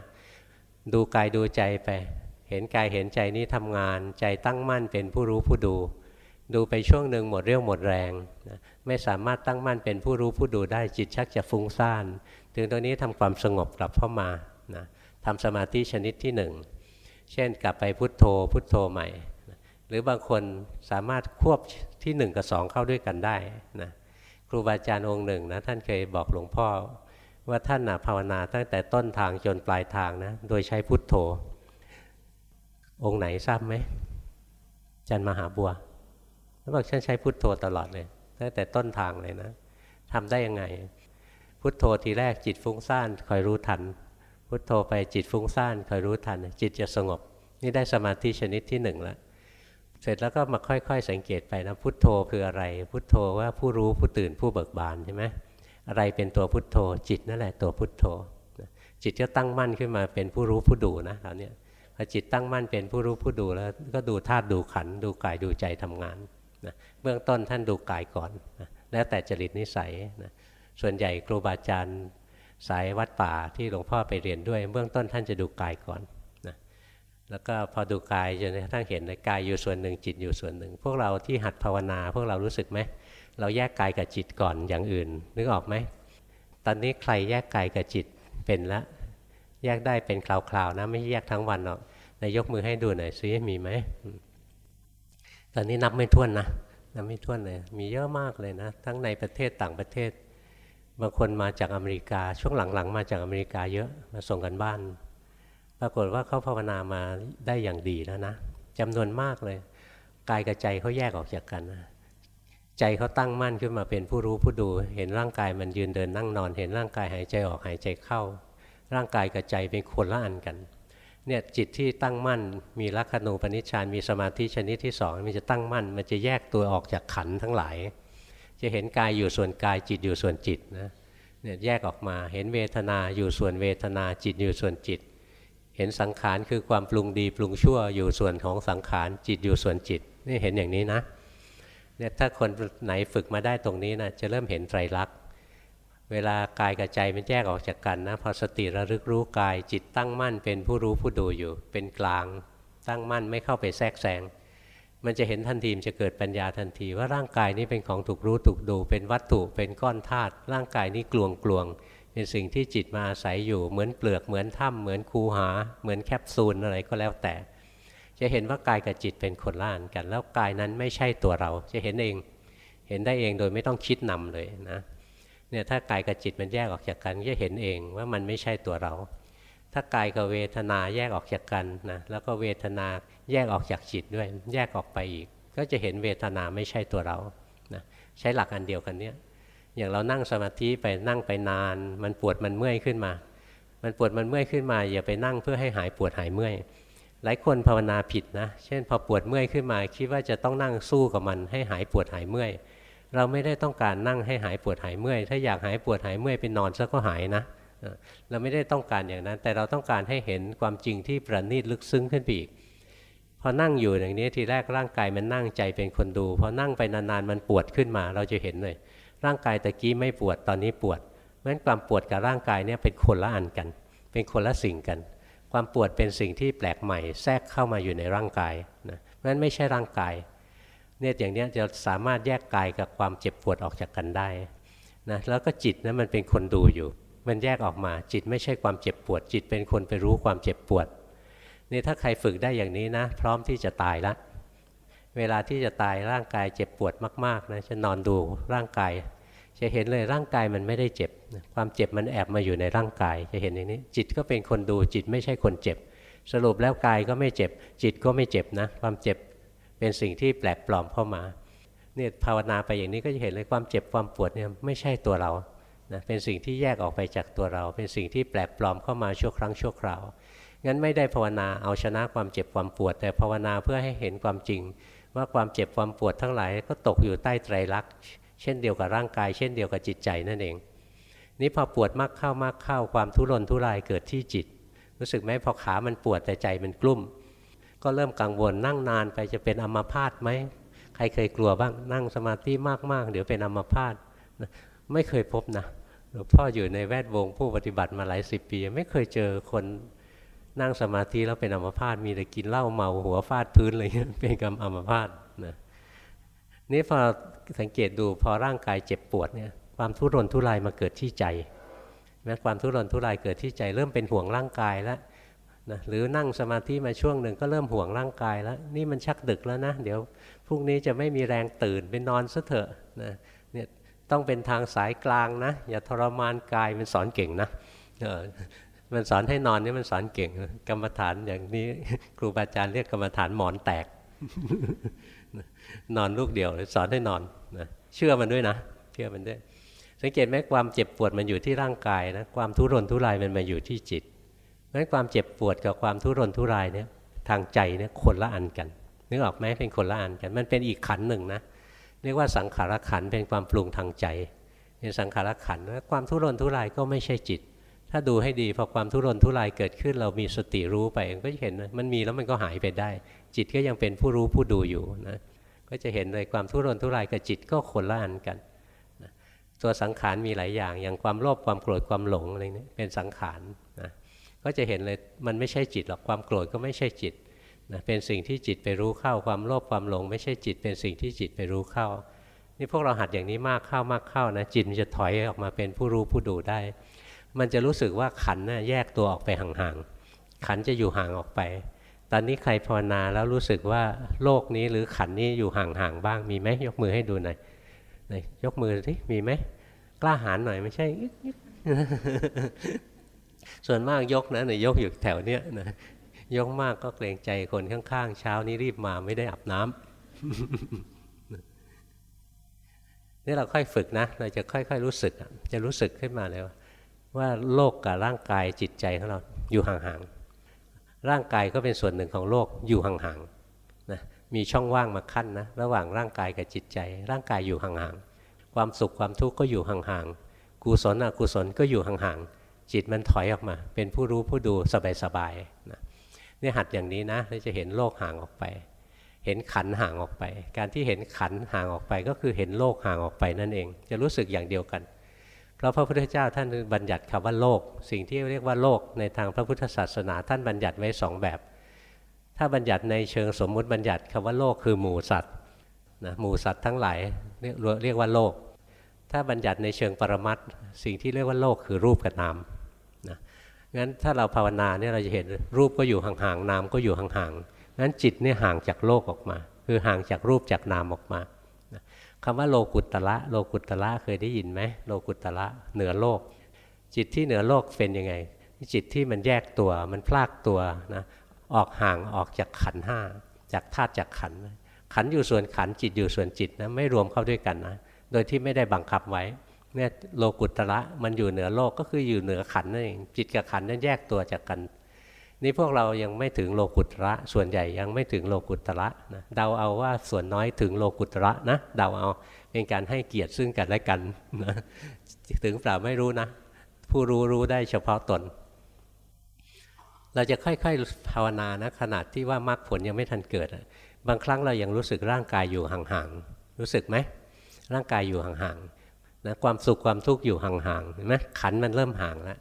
ดูกายดูใจไป เห็นกายเห็นใจนี้ทำงาน ใจตั้งมั่นเป็นผู้รู้ผู้ดู ดูไปช่วงหนึ่งหมดเรี่ยวหมดแรงนะไม่สามารถตั้งมั่นเป็นผู้รู้ผู้ดูได้จิตชักจะฟุ้งซ่าน ถึงตรงนี้ทำความสงบกลับเข้ามานะ ทำสมาธิชนิดที่หนึ่งเช่นกลับไปพุทโธ พุทโธใหม่ หรือบางคนสามารถควบที่หนึ่งกับสองเข้าด้วยกันได้นะครูบาอาจารย์องค์หนึ่งนะท่านเคยบอกหลวงพ่อว่าท่านนะภาวนาตั้งแต่ต้นทางจนปลายทางนะโดยใช้พุทโธ องค์ไหนทราบไหมจันมหาบัวแล้วบอกฉันใช้พุทโธตลอดเลยตั้งแต่ต้นทางเลยนะทำได้ยังไง พุทโธทีแรกจิตฟุ้งซ่านคอยรู้ทัน พุทโธไปจิตฟุ้งซ่านคอยรู้ทัน จิตจะสงบ นี่ได้สมาธิชนิดที่หนึ่งแล้วเสร็จแล้วก็มาค่อย ๆ สังเกตไปนะพุทโธคืออะไร พุทโธว่าผู้รู้ผู้ตื่นผู้เบิกบานใช่ไหมอะไรเป็นตัวพุทโธ จิตนั่นแหละตัวพุทโธ จิตก็ตั้งมั่นขึ้นมาเป็นผู้รู้ผู้ดูนะเราเนี่ยพอจิตตั้งมั่นเป็นผู้รู้ผู้ดูแล้วก็ดูธาตุดูขันดูกายดูใจทำงานนะเบื้องต้นท่านดูกายก่อนนะแล้วแต่จริตนิสัยนะส่วนใหญ่ครูบาอาจารย์ สายวัดป่าที่หลวงพ่อไปเรียนด้วย เบื้องต้นท่านจะดูกายก่อนนะแล้วก็พอดูกายจนกระทั่งเห็นในกายอยู่ส่วนหนึ่งจิตอยู่ส่วนหนึ่ง พวกเราที่หัดภาวนา พวกเรารู้สึกไหมเราแยกกายกับจิตก่อนอย่างอื่น นึกออกไหมตอนนี้ใครแยกกายกับจิตเป็นแล้วแยกได้เป็นคราวๆนะไม่แยกทั้งวันหรอกนายยกมือให้ดูหน่อยซิมีไหมตอนนี้นับไม่ถ้วนนะนับไม่ถ้วนเลยมีเยอะมากเลยนะ ทั้งในประเทศต่างประเทศ บางคนมาจากอเมริกาช่วงหลังๆ มาจากอเมริกาเยอะมาส่งกันบ้าน ปรากฏว่าเขาภาวนามาได้อย่างดีแล้วนะจำนวนมากเลยกายกับใจเขาแยกออกจากกันนะใจเขาตั้งมั่นขึ้นมาเป็นผู้รู้ผู้ดู เห็นร่างกายมันยืนเดินนั่งนอน เห็นร่างกายหายใจออกหายใจเข้า ร่างกายกับใจเป็นคนละอันกันเนี่ยจิตที่ตั้งมั่นมีลักขณูปนิชฌานมีสมาธิชนิดที่สองมันจะตั้งมั่น มันจะแยกตัวออกจากขันทั้งหลาย จะเห็นกายอยู่ส่วนกายจิตอยู่ส่วนจิตนะเนี่ยแยกออกมาเห็นเวทนาอยู่ส่วนเวทนาจิตอยู่ส่วนจิต เห็นสังขารคือความปรุงดีปรุงชั่วอยู่ส่วนของสังขารจิตอยู่ส่วนจิตนี่เห็นอย่างนี้นะเนี่ยถ้าคนไหนฝึกมาได้ตรงนี้นะจะเริ่มเห็นไตรลักษณ์เวลากายกับใจมันแยกออกจากกันนะพอสติระลึกรู้กายจิตตั้งมั่นเป็นผู้รู้ผู้ดูอยู่ เป็นกลางตั้งมั่นไม่เข้าไปแทรกแซง มันจะเห็นทันทีมจะเกิดปัญญาทันทีว่าร่างกายนี้เป็นของถูกรู้ถูกดู เป็นวัตถุเป็นก้อนธาตุร่างกายนี้กลวงกลวงเป็นสิ่งที่จิตมาอาศัยอยู่เหมือนเปลือกเหมือนถ้ำเหมือนคูหา เหมือนแคปซูลอะไรก็แล้วแต่ จะเห็นว่ากายกับจิตเป็นคนละอันกัน แล้วกายนั้นไม่ใช่ตัวเรา จะเห็นเอง เห็นได้เองโดยไม่ต้องคิดนำเลยนะเนี่ยถ้ากายกับจิตมันแยกออกจากกันจะเห็นเองว่ามันไม่ใช่ตัวเรา ถ้ากายกับเวทนาแยกออกจากกันนะแล้วก็เวทนา แยกออกจากจิตด้วย แยกออกไปอีก ก็จะเห็นเวทนาไม่ใช่ตัวเรานะใช้หลักอันเดียวกันเนี้ยอย่างเรานั่งสมาธิไปนั่งไปนาน มันปวดมันเมื่อยขึ้นมา มันปวดมันเมื่อยขึ้นมา อย่าไปนั่งเพื่อให้หายปวดหายเมื่อยหลายคนภาวนาผิดนะ เช่น พอปวดเมื่อยขึ้นมา คิดว่าจะต้องนั่งสู้กับมันให้หายปวดหายเมื่อย เราไม่ได้ต้องการนั่งให้หายปวดหายเมื่อย ถ้าอยากหายปวดหายเมื่อยไปนอนซะก็หายนะ เราไม่ได้ต้องการอย่างนั้น แต่เราต้องการให้เห็นความจริงที่ประณีตลึกซึ้งขึ้นไปอีก พอนั่งอยู่อย่างนี้ทีแรกร่างกายมันนั่งใจเป็นคนดูพอนั่งไปนานๆมันปวดขึ้นมาเราจะเห็นเลยร่างกายตะกี้ไม่ปวดตอนนี้ปวดเพราะฉะนั้นความปวดกับร่างกายเนี่ยเป็นคนละอันกัน เป็นคนละสิ่งกัน ความปวดเป็นสิ่งที่แปลกใหม่แทรกเข้ามาอยู่ในร่างกายนะเพราะฉะนั้นไม่ใช่ร่างกายเนี่ยอย่างนี้จะสามารถแยกกายกับความเจ็บปวดออกจากกันได้นะแล้วก็จิตนะมันเป็นคนดูอยู่ มันแยกออกมาจิตไม่ใช่ความเจ็บปวด จิตเป็นคนไปรู้ความเจ็บปวด นี่ถ้าใครฝึกได้อย่างนี้นะ พร้อมที่จะตายแล้วเวลาที่จะตายร่างกายเจ็บปวดมากๆนะจะนอนดูร่างกาย จะเห็นเลยร่างกายมันไม่ได้เจ็บ ความเจ็บมันแอบมาอยู่ในร่างกาย จะเห็นอย่างนี้ จิตก็เป็นคนดูจิตไม่ใช่คนเจ็บ สรุปแล้วกายก็ไม่เจ็บ จิตก็ไม่เจ็บนะ ความเจ็บเป็นสิ่งที่แปลกปลอมเข้ามาเนี่ยภาวนาไปอย่างนี้ก็จะเห็นเลยความเจ็บความปวดเนี่ยไม่ใช่ตัวเรานะเป็นสิ่งที่แยกออกไปจากตัวเรา เป็นสิ่งที่แปลกปลอมเข้ามาชั่วครั้งชั่วคราว งั้นไม่ได้ภาวนาเอาชนะความเจ็บความปวด แต่ภาวนาเพื่อให้เห็นความจริง ว่าความเจ็บความปวดทั้งหลายก็ตกอยู่ใต้ไตรลักษณ์เช่นเดียวกับร่างกาย เช่นเดียวกับจิตใจนั่นเอง นี่พอปวดมากเข้ามากเข้าความทุรนทุรายเกิดที่จิต รู้สึกไหมพอขามันปวดแต่ใจมันกลุ้ม ก็เริ่มกังวลนั่งนานไปจะเป็นอัมพาตไหมใครเคยกลัวบ้างนั่งสมาธิมากๆเดี๋ยวเป็นอัมพาตไม่เคยพบนะหลวงพ่ออยู่ในแวดวงผู้ปฏิบัติมาหลายสิบปี ไม่เคยเจอคน นั่งสมาธิแล้วเป็นอัมพาตมีแต่กินเหล้าเมาหัวฟาดพื้นอะไรเงี้ยเป็นกรรมอัมพาตนะนี่พอสังเกตดูพอร่างกายเจ็บปวดเนี่ยความทุรนทุรายมาเกิดที่ใจแม้ความทุรนทุรายเกิดที่ใจเริ่มเป็นห่วงร่างกายแล้วนะหรือนั่งสมาธิมาช่วงหนึ่งก็เริ่มห่วงร่างกายแล้ว นี่มันชักดึกแล้วนะ เดี๋ยวพรุ่งนี้จะไม่มีแรงตื่นไปนอนซะเถอะนะเนี่ยต้องเป็นทางสายกลางนะ อย่าทรมานกายมันสอนเก่งนะ มันสอนให้นอนนี่มันสอนเก่งกรรมฐานอย่างนี้ครูบาอาจารย์เรียกกรรมฐานหมอนแตก นอนลูกเดียวสอนให้นอนนะเชื่อมันด้วยนะเชื่อมันด้วย สังเกตไหมความเจ็บปวดมันอยู่ที่ร่างกายนะความทุรนทุรายมันมาอยู่ที่จิตราะความเจ็บปวดกับความทุรนทุรายเนี่ยทางใจเนี่ยคนละอันกันนึกออกไหมเป็นคนละอันกัน มันเป็นอีกขันหนึ่งนะเรียกว่าสังขารขันเป็นความปรุงทางใจเป็นสังขารขันว่าความทุรนทุรายก็ไม่ใช่จิต ถ้าดูให้ดีพอความทุรนทุรายเกิดขึ้น เรามีสติรู้ไปก็จะเห็นนะมันมีแล้วมันก็หายไปได้ จิตก็ยังเป็นผู้รู้ผู้ดูอยู่นะก็จะเห็นเลยความทุรนทุรายกับจิตก็คนละอันกันตัวสังขารมีหลายอย่าง อย่างความโลภความโกรธความหลงอะไรนี้เป็นสังขารนะก็จะเห็นเลยมันไม่ใช่จิตหรอกความโกรธก็ไม่ใช่จิตนะเป็นสิ่งที่จิตไปรู้เข้าความโลภความหลง ไม่ใช่จิต เป็นสิ่งที่จิตไปรู้เข้า นี่พวกเราหัดอย่างนี้มากเข้ามากเข้านะจิตมันจะถอยออกมาเป็นผู้รู้ผู้ดูได้ มันจะรู้สึกว่าขันน่ะแยกตัวออกไปห่างๆ ขันจะอยู่ห่างออกไป ตอนนี้ใครภาวนาแล้วรู้สึกว่าโลกนี้หรือขันนี้อยู่ห่างๆบ้างมีไหมยกมือให้ดูหน่อยยกมือสิมีไหมกล้าหาญหน่อยไม่ใช่ส่วนมากยกนะเนี่ยยกอยู่แถวเนี้ยนะยกมากก็เกรงใจคนข้างๆ เช้านี้รีบมาไม่ได้อาบน้ำนี่เราค่อยฝึกนะ เราจะค่อย ๆ รู้สึกจะรู้สึกขึ้นมาเลยว่า ว่าโลกกับร่างกายจิตใจของเราอยู่ห่างๆ ร่างกายก็เป็นส่วนหนึ่งของโลกอยู่ห่างๆนะมีช่องว่างมาขั้นนะระหว่างร่างกายกับจิตใจ ร่างกายอยู่ห่างๆ ความสุขความทุกข์ก็อยู่ห่างๆ กุศลอกุศลก็อยู่ห่างๆ จิตมันถอยออกมา เป็นผู้รู้ผู้ดูสบายๆนะนี่หัดอย่างนี้นะเราจะเห็นโลกห่างออกไป เห็นขันห่างออกไป การที่เห็นขันห่างออกไปก็คือเห็นโลกห่างออกไปนั่นเอง จะรู้สึกอย่างเดียวกัน ราะพระพุทธเจ้าท่านบัญญัติคำว่าโลก สิ่งที่เรียกว่าโลกในทางพระพุทธศาสนา ท่านบัญญัติไว้สองแบบ ถ้าบัญญัติในเชิงสมมุติบัญญัติคำว่าโลกคือหมู่สัตว์นะหมู่สัตว์ทั้งหลายเรียกเรียกว่าโลก ถ้าบัญญัติในเชิงปรมัตสิ่งที่เรียกว่าโลกคือรูปกับนามนะงั้นถ้าเราภาวนาเนี่ยเราจะเห็นรูปก็อยู่ห่างๆนามก็อยู่ห่างๆงั้นจิตเนี่ยห่างจากโลกออกมา คือห่างจากรูปจากนามออกมา คำว่าโลกุตตะโลกุตตะเคยได้ยินไหมโลกุตตะเหนือโลก จิตที่เหนือโลกเป็นยังไง จิตที่มันแยกตัวมันพลากตัวนะออกห่างออกจากขันห้าจากธาตุจากขัน ขันอยู่ส่วนขันจิตอยู่ส่วนจิตนะไม่รวมเข้าด้วยกันนะโดยที่ไม่ได้บังคับไว้เนี่ยโลกุตระมันอยู่เหนือโลกก็คืออยู่เหนือขันนั่นเองจิตกับขันนั้นแยกตัวจากกัน นี่พวกเรายังไม่ถึงโลกุตระ ส่วนใหญ่ยังไม่ถึงโลกุตระนะเดาเอาว่าส่วนน้อยถึงโลกุตระนะเดาเอาเป็นการให้เกียรติซึ่งกันและกันนะถึงเปล่าไม่รู้นะ ผู้รู้รู้ได้เฉพาะตน เราจะค่อยๆภาวนานะขนาดที่ว่ามรรคผลยังไม่ทันเกิด บางครั้งเรายังรู้สึกร่างกายอยู่ห่างๆรู้สึกไหมร่างกายอยู่ห่างๆนะความสุขความทุกข์อยู่ห่างๆเห็นไหมขันมันเริ่มห่างแล้ว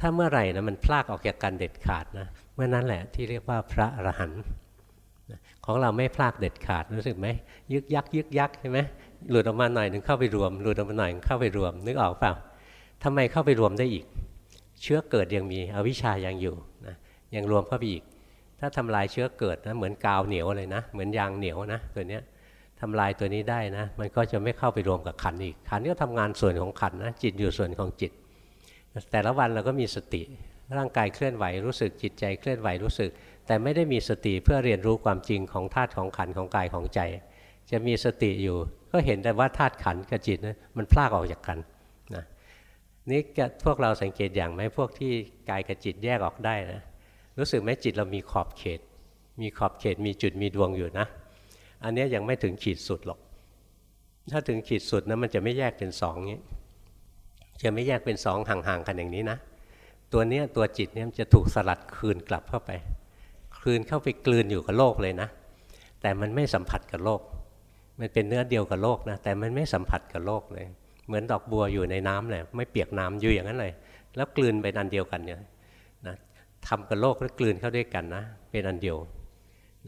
ถ้าเมื่อไหร่นะมันพลากออกจากกันเด็ดขาดนะเมื่อนั้นแหละที่เรียกว่าพระอรหันต์ของเราไม่พลากเด็ดขาดรู้สึกไหมยึกยักยึกยักใช่ไหมหลุดออกมาหน่อยหนึ่งเข้าไปรวมหลุดออกมาหน่อยเข้าไปรวม นึกออกเปล่าทำไมเข้าไปรวมได้อีก เชื้อเกิดยังมีอวิชายังอยู่นะยังรวมเข้าไปอีก ถ้าทำลายเชื้อเกิดนะเหมือนกาวเหนียวเลยนะ เหมือนยางเหนียวนะตัวเนี้ยทำลายตัวนี้ได้นะ มันก็จะไม่เข้าไปรวมกับขันอีกขันก็ทำงานส่วนของขันนะจิตอยู่ส่วนของจิต แต่ละวันเราก็มีสติ ร่างกายเคลื่อนไหวรู้สึกจิตใจเคลื่อนไหวรู้สึก แต่ไม่ได้มีสติเพื่อเรียนรู้ความจริงของธาตุของขันของกายของใจ จะมีสติอยู่ก็เห็นแต่ว่าธาตุขันกับจิตนะมันพลากออกจากกันนะนี่พวกเราสังเกตอย่างไหมพวกที่กายกับจิตแยกออกได้นะรู้สึกไหมจิตเรามีขอบเขต มีขอบเขตมีจุดมีดวงอยู่นะ อันนี้ยังไม่ถึงขีดสุดหรอก ถ้าถึงขีดสุดนะมันจะไม่แยกเป็นสองนี้ จะไม่แยกเป็นสองห่างๆกันอย่างนี้นะ ตัวเนี้ยตัวจิตเนี่ยจะถูกสลัดคืนกลับเข้าไป คืนเข้าไปกลืนอยู่กับโลกเลยนะ แต่มันไม่สัมผัสกับโลก มันเป็นเนื้อเดียวกับโลกนะ แต่มันไม่สัมผัสกับโลกเลย เหมือนดอกบัวอยู่ในน้ำเลยไม่เปียกน้ำอยู่อย่างนั้นเลย แล้วกลืนเป็นอันเดียวกันเนี่ยนะทำกับโลกแล้วกลืนเข้าด้วยกันนะ เป็นอันเดียว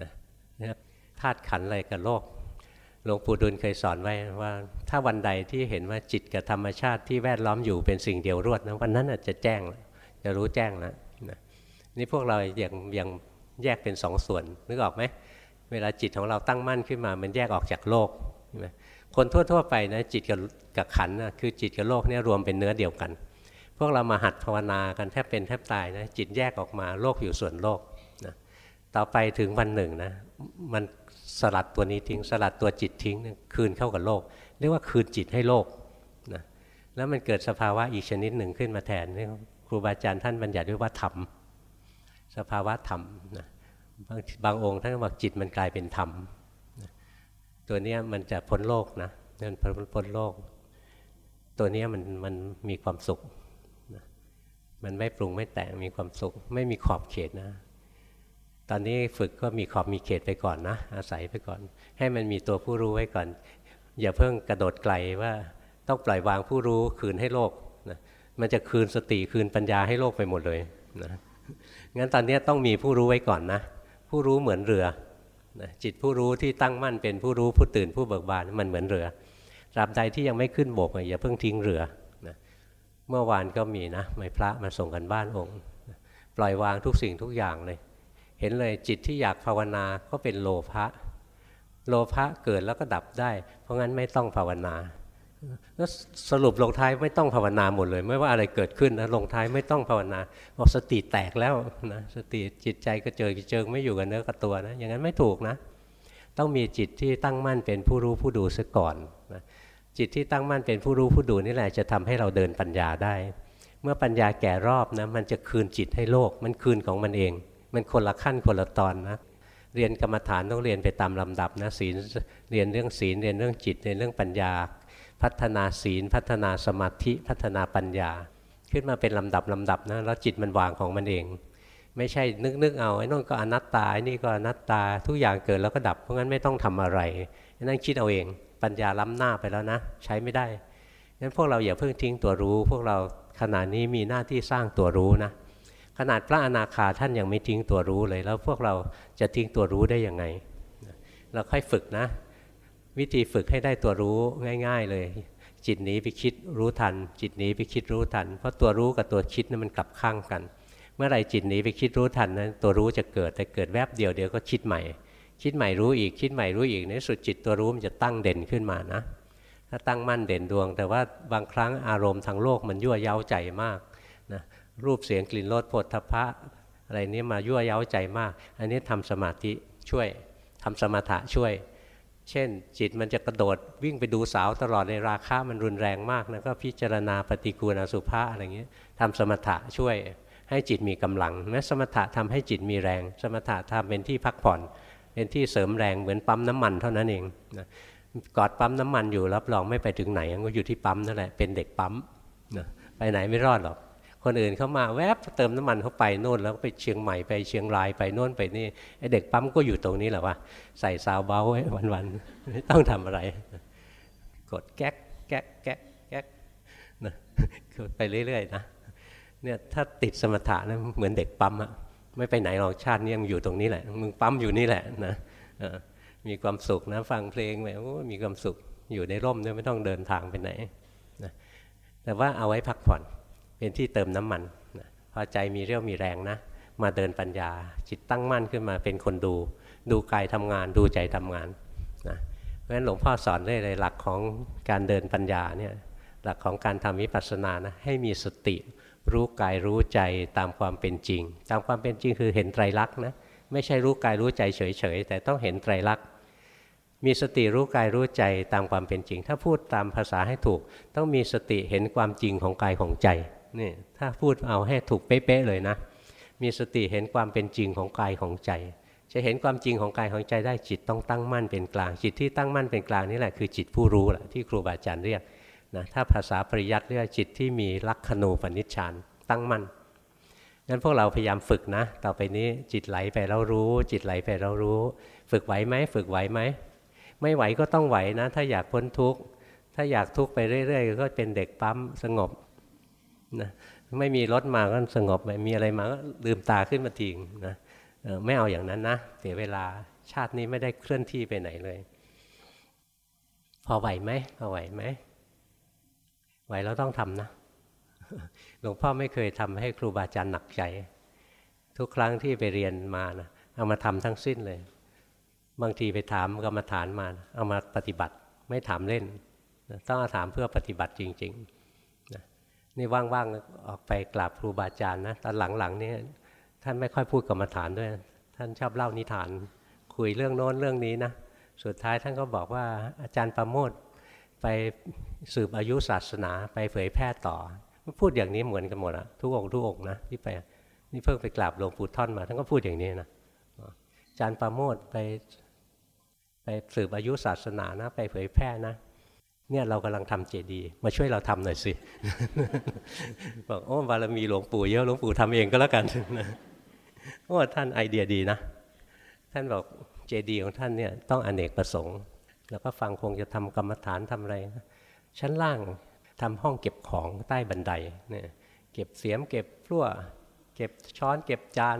นะธาตุขันอะไรกับโลก หลวงปู่ดุลเคยสอนไว้ว่า ถ้าวันใดที่เห็นว่าจิตกับธรรมชาติที่แวดล้อมอยู่เป็นสิ่งเดียวรวดนะวันนั้นอาจจะแจ้ง จะรู้แจ้งแล้วนะนี่พวกเราอย่างยังแยกเป็นสองส่วนนึกออกไหมเวลาจิตของเราตั้งมั่นขึ้นมา มันแยกออกจากโลกคนทั่วๆไปนะจิตกับกับขันนะคือจิตกับโลกเนี่ยรวมเป็นเนื้อเดียวกัน พวกเรามาหัดภาวนากันแทบเป็นแทบตายนะจิตแยกออกมาโลกอยู่ส่วนโลกนะต่อไปถึงวันหนึ่งนะมัน สลัดตัวนี้ทิ้ง สลัดตัวจิตทิ้งคืนเข้ากับโลก เรียกว่าคืนจิตให้โลกนะแล้วมันเกิดสภาวะอีกชนิดหนึ่งขึ้นมาแทนครูบาอาจารย์ท่านบัญญัติด้วยว่าธรรมสภาวะธรรมนะบางบางองค์ท่านบอกจิตมันกลายเป็นธรรมนะตัวนี้มันจะพ้นโลกนะมันพ้นโลก ตัวนี้มันมันมีความสุขนะมันไม่ปรุงไม่แต่งมีความสุข ไม่มีขอบเขตนะ ตอนนี้ฝึกก็มีขอบมีเขตไปก่อนนะ อาศัยไปก่อน ให้มันมีตัวผู้รู้ไว้ก่อน อย่าเพิ่งกระโดดไกลว่าต้องปล่อยวางผู้รู้คืนให้โลกนะมันจะคืนสติคืนปัญญาให้โลกไปหมดเลยนะงั้นตอนนี้ต้องมีผู้รู้ไว้ก่อนนะ ผู้รู้เหมือนเรือนะจิตผู้รู้ที่ตั้งมั่นเป็นผู้รู้ผู้ตื่นผู้เบิกบานมันเหมือนเรือตราบใดที่ยังไม่ขึ้นบกอย่าเพิ่งทิ้งเรือนะเมื่อวานก็มีนะไม่พระมาส่งกันบ้านองค์ ปล่อยวางทุกสิ่งทุกอย่างเลย เห็นเลยจิตที่อยากภาวนาก็เป็นโลภะโลภะเกิดแล้วก็ดับได้ เพราะงั้นไม่ต้องภาวนาแล้วสรุปลงท้ายไม่ต้องภาวนาหมดเลย ไม่ว่าอะไรเกิดขึ้นนะลงท้ายไม่ต้องภาวนาบอกสติแตกแล้วนะสติจิตใจก็เจอเจิงไม่อยู่กับเนื้อกับตัวนะอย่างนั้นไม่ถูกนะ ต้องมีจิตที่ตั้งมั่นเป็นผู้รู้ผู้ดูซะก่อนนะจิตที่ตั้งมั่นเป็นผู้รู้ผู้ดูนี่แหละจะทำให้เราเดินปัญญาได้ เมื่อปัญญาแก่รอบนะมันจะคืนจิตให้โลก มันคืนของมันเอง มันคนละขั้นคนละตอนนะเรียนกรรมฐานต้องเรียนไปตามลำดับนะศีลเรียนเรื่องศีลเรียนเรื่องจิตเรียนเรื่องปัญญา พัฒนาศีล พัฒนาสมาธิพัฒนาปัญญา ขึ้นมาเป็นลำดับลำดับนะแล้วจิตมันวางของมันเอง ไม่ใช่นึกนึกเอาไอ้นั่นก็อนัตตาไอ้นี่ก็อนัตตาทุกอย่างเกิดแล้วก็ดับเพราะงั้นไม่ต้องทำอะไรนั่นคิดเอาเองปัญญาล้ำหน้าไปแล้วนะ ใช้ไม่ได้งั้นพวกเราอย่าเพิ่งทิ้งตัวรู้ พวกเราขณะนี้มีหน้าที่สร้างตัวรู้นะ ขนาดพระอนาคาท่านยังไม่ทิ้งตัวรู้เลย แล้วพวกเราจะทิ้งตัวรู้ได้ยังไง เราค่อยฝึกนะ วิธีฝึกให้ได้ตัวรู้ง่าย ๆ เลย จิตหนีไปคิดรู้ทัน จิตหนีไปคิดรู้ทัน เพราะตัวรู้กับตัวคิดนั้นมันกลับข้างกัน เมื่อไรจิตหนีไปคิดรู้ทันนั้นตัวรู้จะเกิดแต่เกิดแวบเดียวเดียวก็คิดใหม่ คิดใหม่รู้อีกคิดใหม่รู้อีกในสุดจิตตัวรู้มันจะตั้งเด่นขึ้นมานะถ้าตั้งมั่นเด่นดวง แต่ว่าบางครั้งอารมณ์ทางโลกมันยั่วเย้าใจมาก รูปเสียงกลิ่นรสผลทพะอะไรนี้มายั่วเย้าใจมาก อันนี้ทำสมาธิช่วยทำสมถะช่วย เช่น จิตมันจะกระโดดวิ่งไปดูสาวตลอดในราคามันรุนแรงมากนะก็พิจารณาปฏิกูลอสุภะอะไรเงี้ยทำสมถะช่วยให้จิตมีกำลังแม้สมถะทำให้จิตมีแรง สมถะทำเป็นที่พักผ่อน เป็นที่เสริมแรงเหมือนปั๊มน้ำมันเท่านั้นเองนะกอดปั๊มน้ำมันอยู่รับรองไม่ไปถึงไหนก็อยู่ที่ปั๊มนั่นแหละเป็นเด็กปั๊มนะไปไหนไม่รอดหรอก คนอื่นเขามาแวบเติมน้ำมันเข้าไปโน่นแล้วไปเชียงใหม่ไปเชียงรายไปโน่นไปนี่ไอเด็กปั๊มก็อยู่ตรงนี้แหละว่าใส่ซาวเบาไว้วันๆไม่ต้องทำอะไร กดแก๊กแก๊กแก๊กแก๊กนะไปเรื่อยๆนะเนี่ยถ้าติดสมถะนะเหมือนเด็กปั๊มอะไม่ไปไหนหรอกชาตินี้ยังอยู่ตรงนี้แหละมึงปั๊มอยู่นี่แหละนะมีความสุขนะฟังเพลงไปโอ้มีความสุขอยู่ในร่มเนี่ยไม่ต้องเดินทางไปไหนนะแต่ว่าเอาไว้พักผ่อน เป็นที่เติมน้ำมันพอใจมีเรี่ยวมีแรงนะ มาเดินปัญญา จิตตั้งมั่นขึ้นมาเป็นคนดู ดูกายทำงาน ดูใจทำงานนะเพราะฉะนั้นหลวงพ่อสอนได้เลยหลักของการเดินปัญญาเนี่ยหลักของการทำวิปัสสนานะให้มีสติรู้กายรู้ใจตามความเป็นจริง ตามความเป็นจริงคือเห็นไตรลักษณ์นะไม่ใช่รู้กายรู้ใจเฉยๆแต่ต้องเห็นไตรลักษณ์มีสติรู้กายรู้ใจตามความเป็นจริง ถ้าพูดตามภาษาให้ถูก ต้องมีสติเห็นความจริงของกายของใจ นี่ถ้าพูดเอาให้ถูกเป๊ะๆเลยนะ มีสติเห็นความเป็นจริงของกายของใจ จะเห็นความจริงของกายของใจได้จิตต้องตั้งมั่นเป็นกลาง จิตที่ตั้งมั่นเป็นกลางนี่แหละคือจิตผู้รู้แหละที่ครูบาอาจารย์เรียกนะถ้าภาษาปริยัติเรียกจิตที่มีลักขณูปนิชฌานตั้งมั่นงั้นพวกเราพยายามฝึกนะ ต่อไปนี้จิตไหลไปเรารู้ จิตไหลไปเรารู้ ฝึกไหวไหมฝึกไหวไหมไม่ไหวก็ต้องไหวนะ ถ้าอยากพ้นทุกข์ถ้าอยากทุกข์ไปเรื่อย ๆ ก็เป็นเด็กปั๊มสงบ นะไม่มีรถมาก็สงบไม่มีอะไรมาก็ลืมตาขึ้นมาทิ้งนะไม่เอาอย่างนั้นนะเสียเวลาชาตินี้ไม่ได้เคลื่อนที่ไปไหนเลย พอไหวไหมพอไหวไหมไหวแล้วต้องทำนะหลวงพ่อไม่เคยทำให้ครูบาอาจารย์หนักใจ ทุกครั้งที่ไปเรียนมานะเอามาทำทั้งสิ้นเลย บางทีไปถามกรรมฐานมา เอามาปฏิบัติไม่ถามเล่น ต้องถามเพื่อปฏิบัติจริง ๆ นี่ว่างๆออกไปกราบครูบาอาจารย์นะตอนหลังๆนี่ท่านไม่ค่อยพูดกรรมฐานด้วย ท่านชอบเล่านิทาน คุยเรื่องโน้นเรื่องนี้นะสุดท้ายท่านก็บอกว่าอาจารย์ประโมทไปสืบอายุศาสนาไปเผยแพร่ต่อ พูดอย่างนี้เหมือนกันหมดอะทุกองค์ทุกองค์นะที่ไปนี่เพิ่งไปกราบหลวงปู่ท่อนมาท่านก็พูดอย่างนี้นะอาจารย์ประโมทไปไปสืบอายุศาสนานะ ไปเผยแพร่นะ เนี่ยเรากำลังทำเจดีย์มาช่วยเราทำหน่อยสิบอกโอ้บารมีหลวงปู่เยอะหลวงปู่ทำเองก็แล้วกันโอ้ท่านไอเดียดีนะ ท่านบอกเจดีย์ของท่านเนี่ยต้องอเนกประสงค์ แล้วก็ฟังคงจะทำกรรมฐานทำอะไร ชั้นล่างทำห้องเก็บของใต้บันไดเนี่ยเก็บเสียมเก็บพลั่วเก็บช้อนเก็บจาน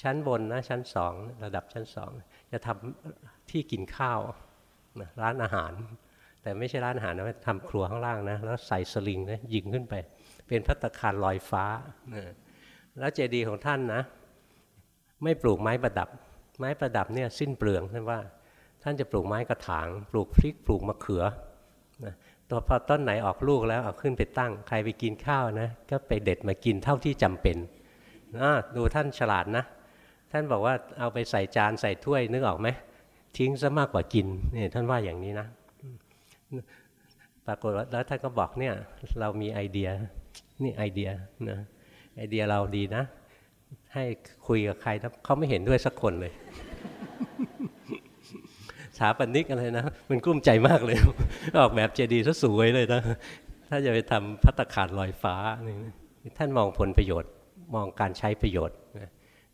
ชั้นบนนะชั้นสองระดับชั้นสองจะทำที่กินข้าวนะร้านอาหาร แต่ไม่ใช่ร้านอาหารนะทำครัวข้างล่างนะ แล้วใส่สลิงนะยิงขึ้นไป เป็นพัตคารลอยฟ้าแล้วเจดีย์ของท่านนะ ไม่ปลูกไม้ประดับ ไม้ประดับเนี่ยสิ้นเปลืองท่านว่า ท่านจะปลูกไม้กระถาง ปลูกพริกปลูกมะเขือนะตัวพอต้นไหนออกลูกแล้วเอาขึ้นไปตั้ง ใครไปกินข้าวนะ ก็ไปเด็ดมากินเท่าที่จำเป็นดูท่านฉลาดนะ ท่านบอกว่าเอาไปใส่จานใส่ถ้วยนึกออกไหมทิ้งซะมากกว่ากินนี่ท่านว่าอย่างนี้นะ ปรากฏว่าแล้วท่านก็บอกเนี่ย เรามีไอเดียนี่ไอเดียนะไอเดียเราดีนะ ให้คุยกับใครนะเขาไม่เห็นด้วยสักคนเลยสถาปนิกอะไรนะ มันกลุ้มใจมากเลย ออกแบบเจดีย์ซะสวยเลยนะถ้าจะไปทำพัตคารลอยฟ้านี่ท่านมองผลประโยชน์ มองการใช้ประโยชน์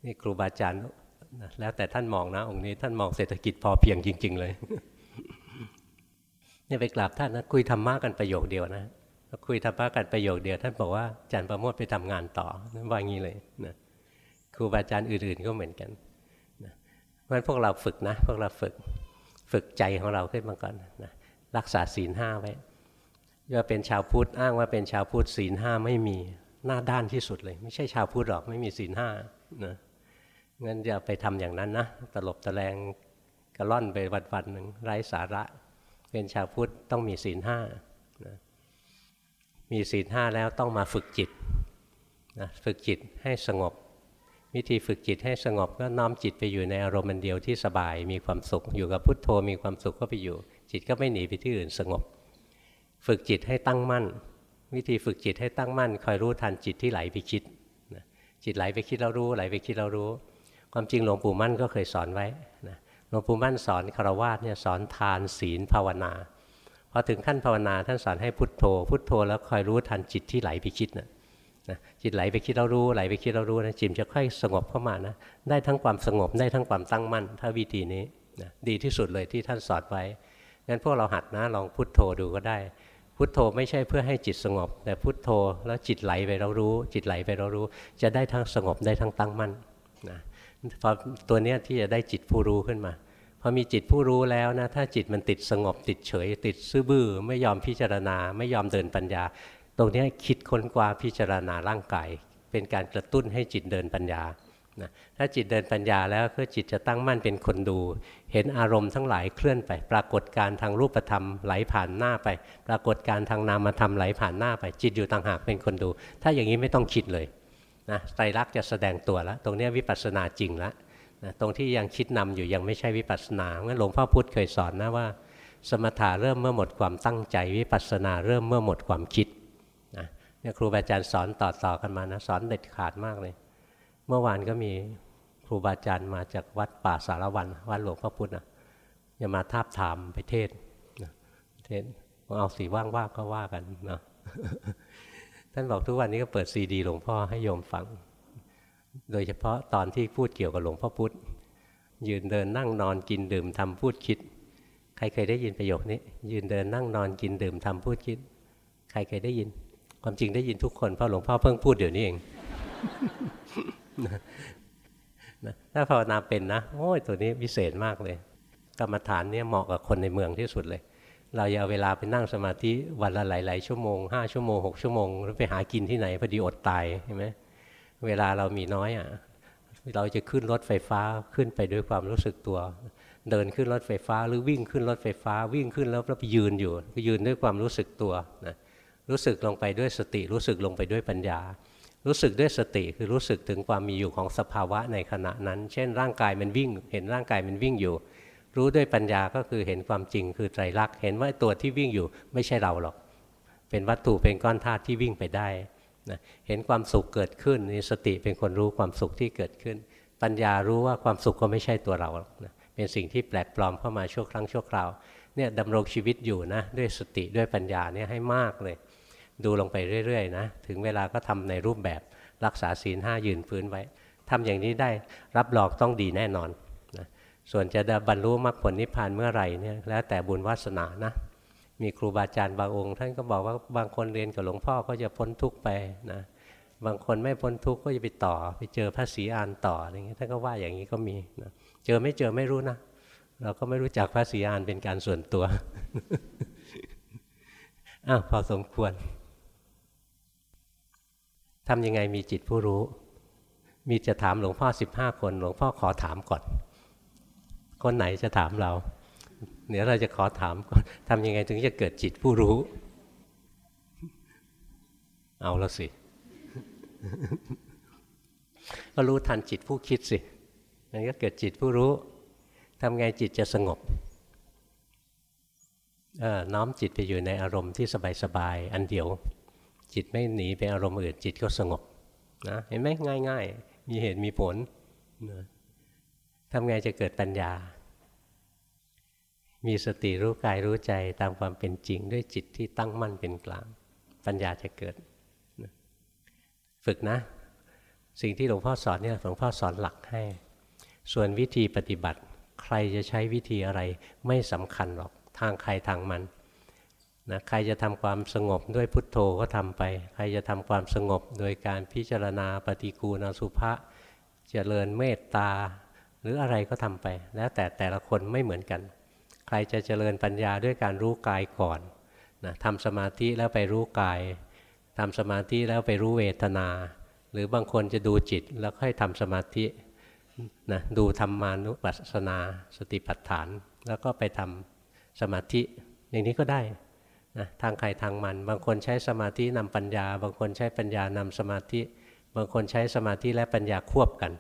นี่ครูบาอาจารย์แล้วแต่ท่านมองนะองค์นี้ท่านมองเศรษฐกิจพอเพียงจริง ๆ เลย เนี่ยไปกราบท่านนะคุยธรรมะกันประโยคเดียวนะคุยธรรมะกันประโยคเดียว ท่านบอกว่าอาจารย์ประโมทไปทำงานต่อนั่นว่างี้เลยนะครูบาอาจารย์อื่นๆก็เหมือนกันนะเพราะฉะนั้นพวกเราฝึกนะพวกเราฝึกฝึกใจของเราขึ้นมาก่อนนะรักษาศีลห้าไว้ว่าเป็นชาวพุทธอ้างว่าเป็นชาวพุทธศีลห้าไม่มีหน้าด้านที่สุดเลย ไม่ใช่ชาวพุทธหรอกไม่มีศีลห้านะงั้นอย่าไปทำอย่างนั้นนะตลบตะแลงกระล่อนไปวันๆหนึ่งไร้สาระ เป็นชาวพุทธต้องมีศีลห้านะมีศีลห้าแล้วต้องมาฝึกจิตนะฝึกจิตให้สงบ วิธีฝึกจิตให้สงบก็น้อมจิตไปอยู่ในอารมณ์เดียวที่สบายมีความสุข อยู่กับพุทโธมีความสุขก็ไปอยู่ จิตก็ไม่หนีไปที่อื่นสงบ ฝึกจิตให้ตั้งมั่น วิธีฝึกจิตให้ตั้งมั่น คอยรู้ทันจิตที่ไหลไปคิดจิตไหลไปคิดเรารู้ไหลไปคิดเรารู้ ความจริงหลวงปู่มั่นก็เคยสอนไว้ ลวงปู่มั่นสอนคารวะเนี่ยสอนทานศีลภาวนาพอถึงขั้นภาวนาท่านสอนให้พุทโธ พุทโธแล้วคอยรู้ทันจิตที่ไหลไปคิดนะนะจิตไหลไปคิดเรารู้ไหลไปคิดเรารู้นะจิตจะค่อยสงบเข้ามานะได้ทั้งความสงบได้ทั้งความตั้งมั่น ถ้าวิธีนี้นะดีที่สุดเลยที่ท่านสอนไว้งั้นพวกเราหัดนะลองพุทโธดูก็ได้ พุทโธไม่ใช่เพื่อให้จิตสงบ แต่พุทโธแล้วจิตไหลไปเรารู้ จิตไหลไปเรารู้ จะได้ทั้งสงบได้ทั้งตั้งมั่นนะพอตัวเนี้ยที่จะได้จิตผู้รู้ขึ้นมา พอมีจิตผู้รู้แล้วนะถ้าจิตมันติดสงบติดเฉย ติดซื่อบื้อไม่ยอมพิจารณา ไม่ยอมเดินปัญญา ตรงนี้คิดค้นคว้าพิจารณาร่างกายเป็นการกระตุ้นให้จิตเดินปัญญานะถ้าจิตเดินปัญญาแล้วคือจิตจะตั้งมั่นเป็นคนดู เห็นอารมณ์ทั้งหลายเคลื่อนไป ปรากฏการทางรูปธรรมไหลผ่านหน้าไป ปรากฏการทางนามธรรมไหลผ่านหน้าไป จิตอยู่ต่างหากเป็นคนดู ถ้าอย่างนี้ไม่ต้องคิดเลยนะไตรลักษณ์จะแสดงตัวแล้ว ตรงนี้วิปัสสนาจริงแล้ว นะตรงที่ยังคิดนำอยู่ยังไม่ใช่วิปัสสนางั้นหลวงพ่อพุธเคยสอนนะว่า สมถะเริ่มเมื่อหมดความตั้งใจวิปัสสนาเริ่มเมื่อหมดความคิดเนี่ยครูบาอาจารย์สอนต่อๆกันมานะสอนเด็ดขาดมากเลย เมื่อวานก็มีครูบาอาจารย์มาจากวัดป่าสารวันวัดหลวงพ่อพุธนะจะมาทาบถามไปเทศนะเทศเอาสีว่างว่าก็ว่ากันนะท่านบอกทุกวันนี้ก็เปิดซีดีหลวงพ่อให้โยมฟัง โดยเฉพาะตอนที่พูดเกี่ยวกับหลวงพ่อพุธยืนเดินนั่งนอนกินดื่มทำพูดคิด ใครเคยได้ยินประโยคนี้ ยืนเดินนั่งนอนกินดื่มทำพูดคิด ใครเคยได้ยิน ความจริงได้ยินทุกคนเพราะหลวงพ่อเพิ่งพูดเดี๋ยวนี้เองถ้าภาวนาเป็นนะโอ้ยตัวนี้พิเศษมากเลย กรรมฐานเนี่ยเหมาะกับคนในเมืองที่สุดเลย เราอย่าเอาเวลาไปนั่งสมาธิวันละหลาย ๆ ชั่วโมงห้าชั่วโมงหกชั่วโมงแล้วไปหากินที่ไหนพอดีอดตายเห็นไหม เวลาเรามีน้อยอะเราจะขึ้นรถไฟฟ้าขึ้นไปด้วยความรู้สึกตัว เดินขึ้นรถไฟฟ้าหรือวิ่งขึ้นรถไฟฟ้า วิ่งขึ้นแล้วเราไปยืนอยู่ยืนด้วยความรู้สึกตัวนะรู้สึกลงไปด้วยสติ รู้สึกลงไปด้วยปัญญา รู้สึกด้วยสติคือรู้สึกถึงความมีอยู่ของสภาวะในขณะนั้น เช่น ร่างกายมันวิ่ง เห็นร่างกายมันวิ่งอยู่ รู้ด้วยปัญญาก็คือเห็นความจริงคือไตรลักษณ์เห็นว่าตัวที่วิ่งอยู่ไม่ใช่เราหรอก เป็นวัตถุเป็นก้อนธาตุที่วิ่งไปได้ นะเห็นความสุขเกิดขึ้นนี่สติเป็นคนรู้ความสุขที่เกิดขึ้น ปัญญารู้ว่าความสุขก็ไม่ใช่ตัวเรานะเป็นสิ่งที่แปลกปลอมเข้ามาชั่วครั้งชั่วคราวเนี่ยดำรงชีวิตอยู่นะด้วยสติด้วยปัญญาเนี่ยให้มากเลย ดูลงไปเรื่อยๆนะถึงเวลาก็ทำในรูปแบบรักษาศีลห้ายืนพื้นไว้ทำอย่างนี้ได้รับรองต้องดีแน่นอนนะส่วนจะบรรลุมรรคผลนิพพานเมื่อไหร่เนี่ยแล้วแต่บุญวาสนานะ มีครูบาอาจารย์บางองค์ท่านก็บอกว่าบางคนเรียนกับหลวงพ่อก็จะพ้นทุกข์ไปนะบางคนไม่พ้นทุกข์ก็จะไปต่อ ไปเจอพระศรีอานต่ออะไรเงี้ยท่านก็ว่าอย่างนี้ก็มีนะเจอไม่เจอไม่รู้นะเราก็ไม่รู้จักพระศรีอานเป็นการส่วนตัวอ้าวพอสมควรทำยังไงมีจิตผู้รู้ มีจะถามหลวงพ่อสิบห้าคน หลวงพ่อขอถามก่อน คนไหนจะถามเรา เดี๋ยวเราจะขอถามก่อนทำยังไงถึงจะเกิดจิตผู้รู้ เอาแล้วสิ ก็รู้ทันจิตผู้คิดสิมันก็เกิดจิตผู้รู้ทำไงจิตจะสงบเออน้อมจิตไปอยู่ในอารมณ์ที่สบายๆอันเดียว จิตไม่หนีไปอารมณ์อื่นจิตก็สงบนะเห็นไหมง่าย ๆ มีเหตุมีผลนะทำไงจะเกิดปัญญา มีสติรู้กายรู้ใจตามความเป็นจริง ด้วยจิตที่ตั้งมั่นเป็นกลาง ปัญญาจะเกิด ฝึกนะ สิ่งที่หลวงพ่อสอนเนี่ยหลวงพ่อสอนหลักให้ ส่วนวิธีปฏิบัติ ใครจะใช้วิธีอะไรไม่สำคัญหรอกทางใครทางมันนะใครจะทำความสงบด้วยพุทโธก็ทำไป ใครจะทำความสงบโดยการพิจารณาปฏิกูณสุภะเจริญเมตตา หรืออะไรก็ทำไป แล้วแต่แต่ละคนไม่เหมือนกัน ใครจะเจริญปัญญาด้วยการรู้กายก่อนนะทำสมาธิแล้วไปรู้กายทำสมาธิแล้วไปรู้เวทนา หรือบางคนจะดูจิตแล้วค่อยทำสมาธินะดูธรรมานุปัสสนาสติปัฏฐาน แล้วก็ไปทำสมาธิ อย่างนี้ก็ได้นะทางใครทางมัน บางคนใช้สมาธินำปัญญา บางคนใช้ปัญญานำสมาธิ บางคนใช้สมาธิและปัญญาควบกัน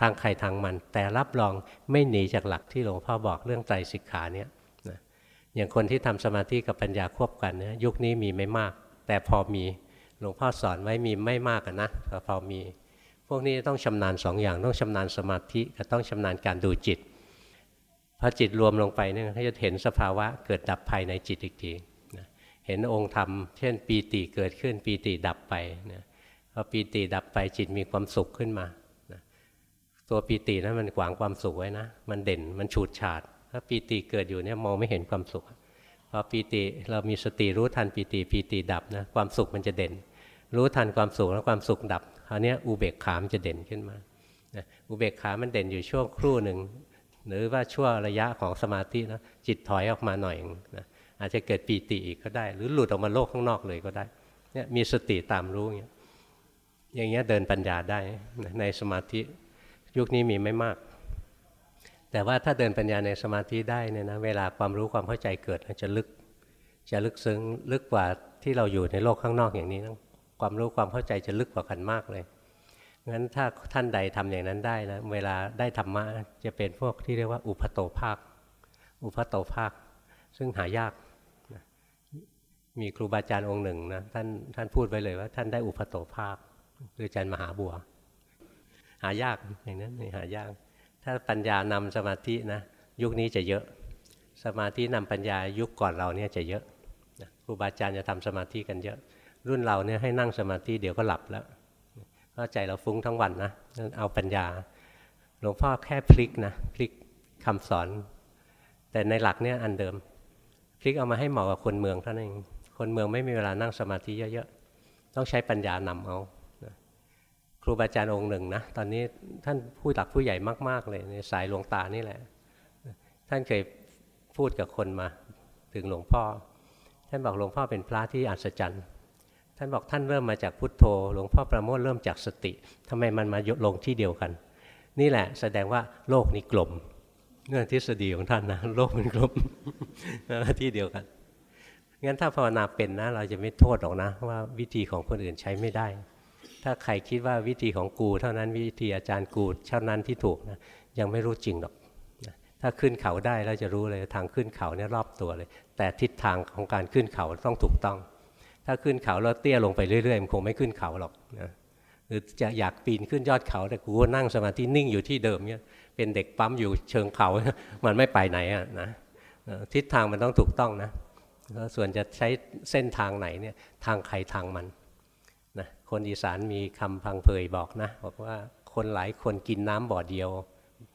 ทางใครทางมัน แต่รับรองไม่หนีจากหลักที่หลวงพ่อบอกเรื่องไตรสิกขาเนี่ยนะอย่างคนที่ทำสมาธิกับปัญญาควบกันเนี่ยยุคนี้มีไม่มาก แต่พอมีหลวงพ่อสอนไว้มีไม่มากนะแต่พอมี พวกนี้ต้องชำนาญสองอย่างต้องชำนาญสมาธิกับต้องชำนาญการดูจิตพอจิตรวมลงไปเนี่ยเขาจะเห็นสภาวะเกิดดับภายในจิตอีกทีเห็นองค์ธรรม เช่น ปีติเกิดขึ้นปีติดับไปนะพอปีติดับไปจิตมีความสุขขึ้นมา ตัวปีตินั้นมันขวางความสุขไว้นะ มันเด่นมันฉูดฉาด ถ้าปีติเกิดอยู่เนี่ยมองไม่เห็นความสุขพอปีติเรามีสติรู้ทันปีติปีติดับนะความสุขมันจะเด่น รู้ทันความสุขแล้วความสุขดับคราวนี้อุเบกขามจะเด่นขึ้นมาอุเบกขามันเด่นอยู่ช่วงครู่หนึ่งหรือว่าช่วงระยะของสมาธินะจิตถอยออกมาหน่อยนะอาจจะเกิดปีติอีกก็ได้ หรือหลุดออกมาโลกข้างนอกเลยก็ได้เนี่ยมีสติตามรู้อย่างเงี้ยอย่างเงี้ยเดินปัญญาได้ในสมาธิ ยุคนี้มีไม่มาก แต่ว่าถ้าเดินปัญญาในสมาธิได้เนี่ยนะเวลาความรู้ความเข้าใจเกิดจะลึก จะลึกซึ้งลึกกว่าที่เราอยู่ในโลกข้างนอกอย่างนี้นะความรู้ความเข้าใจจะลึกกว่ากันมากเลยงั้นถ้าท่านใดทำอย่างนั้นได้นะเวลาได้ธรรมะจะเป็นพวกที่เรียกว่าอุปโตภาค อุปโตภาค ซึ่งหายากมีครูบาอาจารย์องค์หนึ่งนะท่านท่านพูดไว้เลยว่าท่านได้อุปโตภาคคืออาจารย์มหาบัว หายากอย่างนั้นหายาก ถ้าปัญญานำสมาธินะยุคนี้จะเยอะ สมาธินำปัญญายุคก่อนเราเนี่ยจะเยอะครูบาอาจารย์จะทำสมาธิกันเยอะ รุ่นเราเนี่ยให้นั่งสมาธิเดี๋ยวก็หลับแล้วเพราะใจเราฟุ้งทั้งวันนะเอาปัญญา หลวงพ่อแค่พลิกนะพลิกคำสอน แต่ในหลักเนี่ยอันเดิมพลิกเอามาให้เหมาะกับคนเมืองเท่านั้นเองคนเมืองไม่มีเวลานั่งสมาธิเยอะๆต้องใช้ปัญญานำเอา ครูบาอาจารย์องค์หนึ่งนะตอนนี้ท่านผู้หลักผู้ใหญ่มาก ๆ เลยในสายหลวงตานี่แหละ ท่านเคยพูดกับคนมาถึงหลวงพ่อ ท่านบอกหลวงพ่อเป็นพระที่อัศจรรย์ท่านบอกท่านเริ่มมาจากพุทโธ หลวงพ่อประโมทเริ่มจากสติทำไมมันมาลงที่เดียวกัน นี่แหละแสดงว่าโลกนี้กลมเงื่อนทฤษฎีของท่านนะโลกมันกลมที่เดียวกันงั้นถ้าภาวนาเป็นนะ เราจะไม่โทษหรอกนะ ว่าวิธีของคนอื่นใช้ไม่ได้ ถ้าใครคิดว่าวิธีของกูเท่านั้นวิธีอาจารย์กูเท่านั้นที่ถูกนะยังไม่รู้จริงหรอกถ้าขึ้นเขาได้เราจะรู้เลยทางขึ้นเขาเนี่ยรอบตัวเลย แต่ทิศทางของการขึ้นเขาต้องถูกต้อง ถ้าขึ้นเขาแล้วเตี้ยลงไปเรื่อยๆมันคงไม่ขึ้นเขาหรอกนะหรือจะอยากปีนขึ้นยอดเขาแต่กูก็นั่งสมาธินิ่งอยู่ที่เดิมเนี่ยเป็นเด็กปั๊มอยู่เชิงเขา มันไม่ไปไหนอะนะทิศทางมันต้องถูกต้องนะแล้วส่วนจะใช้เส้นทางไหนเนี่ยทางใครทางมัน คนอีสานมีคำพังเพยบอกนะบอกว่าคนหลายคนกินน้ำบ่อเดียว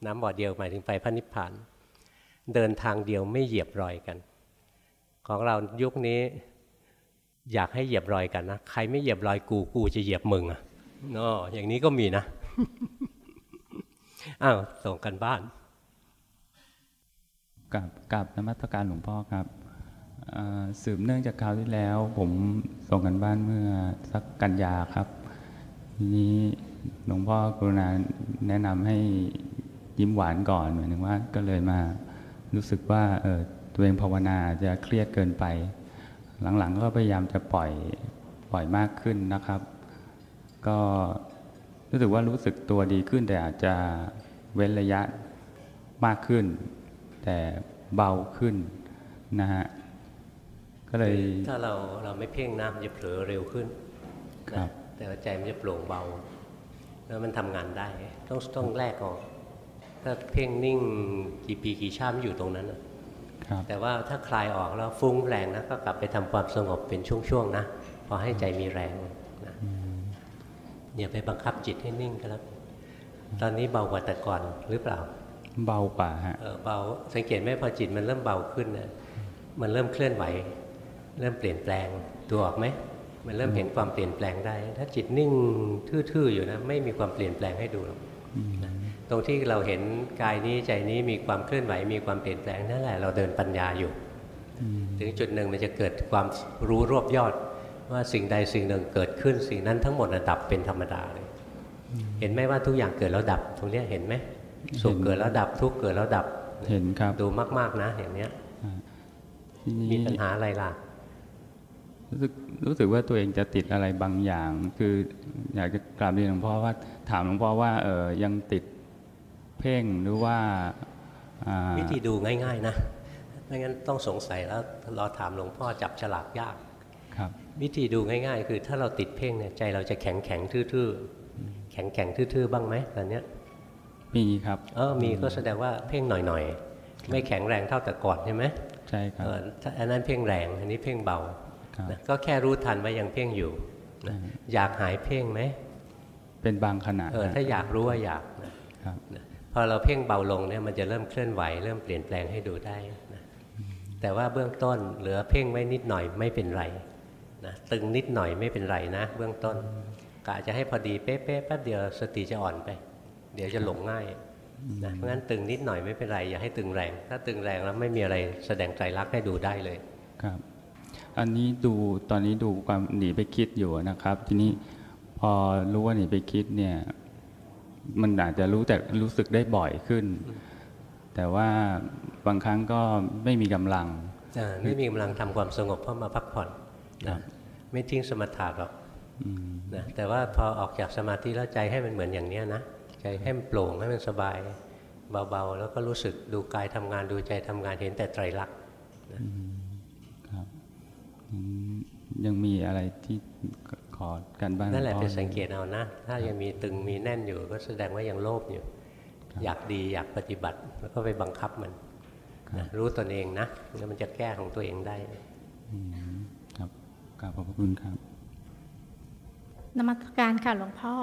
น้ำบ่อเดียวหมายถึงไปพระนิพพาน เดินทางเดียวไม่เหยียบรอยกัน ของเรายุคนี้อยากให้เหยียบรอยกันนะใครไม่เหยียบรอยกูกูจะเหยียบมึงอะเนาะอย่างนี้ก็มีนะอ้าวส่งกันบ้านกับกับนมัตการหลวงพ่อครับ สืบเนื่องจากคราวที่แล้ว ผมส่งกันบ้านเมื่อสักกันยาครับทีนี้หลวงพ่อกรุณาแนะนำให้ยิ้มหวานก่อนเหมือนว่าก็เลยมารู้สึกว่าเออตัวเองภาวนาจะเครียดเกินไป หลังๆก็พยายามจะปล่อยปล่อยมากขึ้นนะครับ ก็รู้สึกว่ารู้สึกตัวดีขึ้น แต่อาจจะเว้นระยะมากขึ้น แต่เบาขึ้นนะฮะ ก็เลย ถ้าเราเราไม่เพ่งน้ำจะเผลอเร็วขึ้นครับแต่ว่าใจมันจะโปร่งเบา แล้วมันทำงานได้ ต้องต้องแรกออก ถ้าเพ่งนิ่งกี่ปีกี่ชาติอยู่ตรงนั้นแต่ว่าถ้าคลายออกแล้วฟุ้งแรงนะก็กลับไปทำความสงบเป็นช่วงๆนะพอให้ใจมีแรงนะอย่าไปบังคับจิตให้นิ่งก็แล้วตอนนี้เบากว่าแต่ก่อนหรือเปล่า เบากว่าฮะเบาสังเกตไหมพอจิตมันเริ่มเบาขึ้นนะมันเริ่มเคลื่อนไหว เริ่มเปลี่ยนแปลงตัวออกไหมมันเริ่มเห็นความเปลี่ยนแปลงได้ ถ้าจิตนิ่งทื่อๆอยู่นะไม่มีความเปลี่ยนแปลงให้ดูหรอกตรงที่เราเห็นกายนี้ใจนี้มีความเคลื่อนไหวมีความเปลี่ยนแปลงนั่นแหละเราเดินปัญญาอยู่ถึงจุดหนึ่งมันจะเกิดความรู้รวบยอด ว่าสิ่งใดสิ่งหนึ่งเกิดขึ้นสิ่งนั้นทั้งหมดดับเป็นธรรมดาเลย เห็นไหมว่าทุกอย่างเกิดแล้วดับ ตรงนี้เห็นไหมสุขเกิดแล้วดับทุกเกิดแล้วดับเห็นครับดูมาก ๆนะอย่างเนี้ยมีปัญหาอะไรล่ะ รู้สึกรู้สึกว่าตัวเองจะติดอะไรบางอย่าง คืออยากจะกราบเรียนหลวงพ่อว่าถามหลวงพ่อว่าเออยังติดเพ่งหรือว่าวิธีดูง่าย ๆ นะไม่งั้นต้องสงสัยแล้วรอถามหลวงพ่อจับฉลากยากครับ วิธีดูง่าย ๆ คือถ้าเราติดเพ่งเนี่ยใจเราจะแข็งแข็งทื่อๆแข็งแข็งทื่อๆบ้างไหมตอนเนี้ยมีครับเออมีก็แสดงว่าเพ่งหน่อยๆไม่แข็งแรงเท่าแต่ก่อนใช่ไหมใช่ครับอันนั้นเพ่งแรงอันนี้เพ่งเบานะ ก็แค่รู้ทันว่ายังเพ่งอยู่นะอยากหายเพ่งไหมเป็นบางขณะเออถ้าอยากรู้ว่าอยากนะพอเราเพ่งเบาลงเนี่ยมันจะเริ่มเคลื่อนไหว เริ่มเปลี่ยนแปลงให้ดูได้นะแต่ว่าเบื้องต้นเหลือเพ่งไว้นิดหน่อยไม่เป็นไรนะตึงนิดหน่อยไม่เป็นไรนะ เบื้องต้นกะจะให้พอดีเป๊ะๆแป๊บเดียวสติจะอ่อนไป เดี๋ยวจะหลงง่ายนะเพราะงั้นตึงนิดหน่อยไม่เป็นไรอย่าให้ตึงแรง ถ้าตึงแรงแล้วไม่มีอะไรแสดงใจรักให้ดูได้เลยครับ อันนี้ดูตอนนี้ดูความหนีไปคิดอยู่นะครับ ทีนี้พอรู้ว่าหนีไปคิดเนี่ย มันอาจจะรู้แต่รู้สึกได้บ่อยขึ้น แต่ว่าบางครั้งก็ไม่มีกำลังไม่มีกำลังทำความสงบเพราะมาพักผ่อนนะไม่ทิ้งสมถะหรอกนะแต่ว่าพอออกจากสมาธิแล้วใจให้มันเหมือนอย่างนี้นะใจให้มันโปร่งให้มันสบายเบาๆ แล้วก็รู้สึกดูกายทำงานดูใจทำงานเห็นแต่ไตรลักษณ์ ยังมีอะไรที่ขอกันบ้างนั่นแหละเป็นสังเกตเอานะ ถ้ายังมีตึงมีแน่นอยู่ก็แสดงว่ายังโลภอยู่ อยากดีอยากปฏิบัติ แล้วก็ไปบังคับมันนะรู้ตนเองนะแล้วมันจะแก้ของตัวเองได้ครับกราบขอบพระคุณครับนมัสการค่ะหลวงพ่อ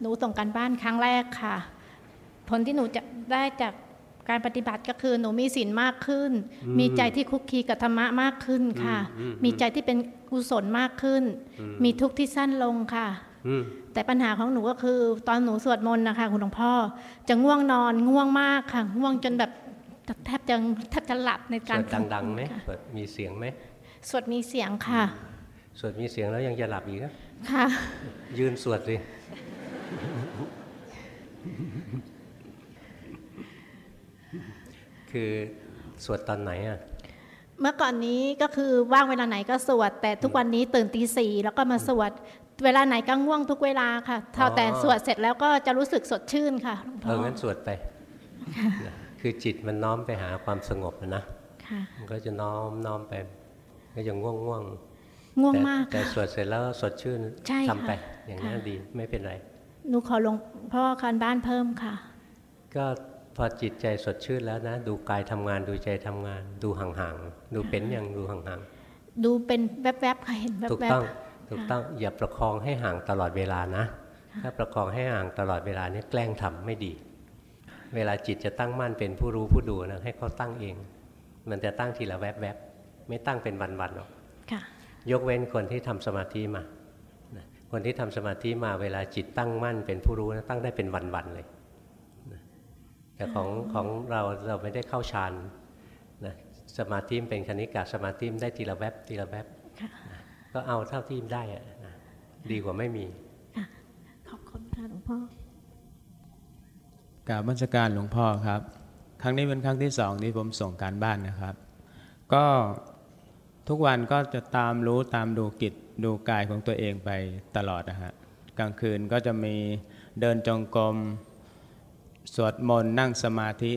หนูส่งกันบ้านครั้งแรกค่ะ ผลที่หนูจะได้จาก การปฏิบัติก็คือหนูมีศีลมากขึ้น มีใจที่คุกคีกับธรรมะมากขึ้นค่ะ มีใจที่เป็นกุศลมากขึ้น มีทุกข์ที่สั้นลงค่ะแต่ปัญหาของหนูก็คือ ตอนหนูสวดมนต์นะคะคุณหลวงพ่อ จะง่วงนอนง่วงมากค่ะ ง่วงจนแบบแทบจะแทบจะหลับในการสวดดังๆไหมสวดมีเสียงไหมสวดมีเสียงค่ะสวดมีเสียงแล้วยังจะหลับอีกค่ะ ยืนสวดสิ คือสวดตอนไหนอะเมื่อก่อนนี้ก็คือว่างเวลาไหนก็สวด แต่ทุกวันนี้ตื่นตีสี่แล้วก็มาสวด เวลาไหนก็ง่วงทุกเวลาค่ะเท่าแต่สวดเสร็จแล้วก็จะรู้สึกสดชื่นค่ะเอองั้นสวดไป คือจิตมันน้อมไปหาความสงบนะมันก็จะน้อมน้อมไป ก็ยังง่วงง่วงง่วงมากแต่สวดเสร็จแล้วสดชื่นทำไป อย่างนี้ดีไม่เป็นไรหนูขอหลวงพ่อการบ้านเพิ่มค่ะ ก็ พอจิตใจสดชื่นแล้วนะ ดูกายทำงานดูใจทำงาน ดูห่างๆดูเป็นอย่างดูห่างดูเป็นแวบๆค่ะเห็นแวๆถูกบต้องถูกต้องอย่าประคองให้ห่างตลอดเวลานะ ถ้าประคองให้ห่างตลอดเวลานี่แกล้งทำไม่ดี เวลาจิตจะตั้งมั่นเป็นผู้รู้ผู้ดูนะให้เขาตั้งเอง มันจะตั้งทีละแวบๆไม่ตั้งเป็นวันๆหรอกๆค่ะยกเว้นคนที่ทำสมาธิมานะคนที่ทำสมาธิมาเวลาจิตตั้งมั่นเป็นผู้รู้นะตั้งได้เป็นวันๆเลยนะ แต่ของของเราเราไม่ได้เข้าฌานนะสมาธิมันเป็นคณิกาสมาธิมันได้ทีละแวบทีละแวบค่ะนะก็เอาเท่าที่ได้อะนะดีกว่าไม่มีขอบคุณค่ะหลวงพ่อกราบบัญชาการหลวงพ่อครับ ครั้งนี้เป็นครั้งที่สองที่ผมส่งการบ้านนะครับ ก็ทุกวันก็จะตามรู้ตามดูกิจดูกายของตัวเองไปตลอดนะฮะกลางคืนก็จะมีเดินจงกรม สวดมนต์นั่งสมาธิ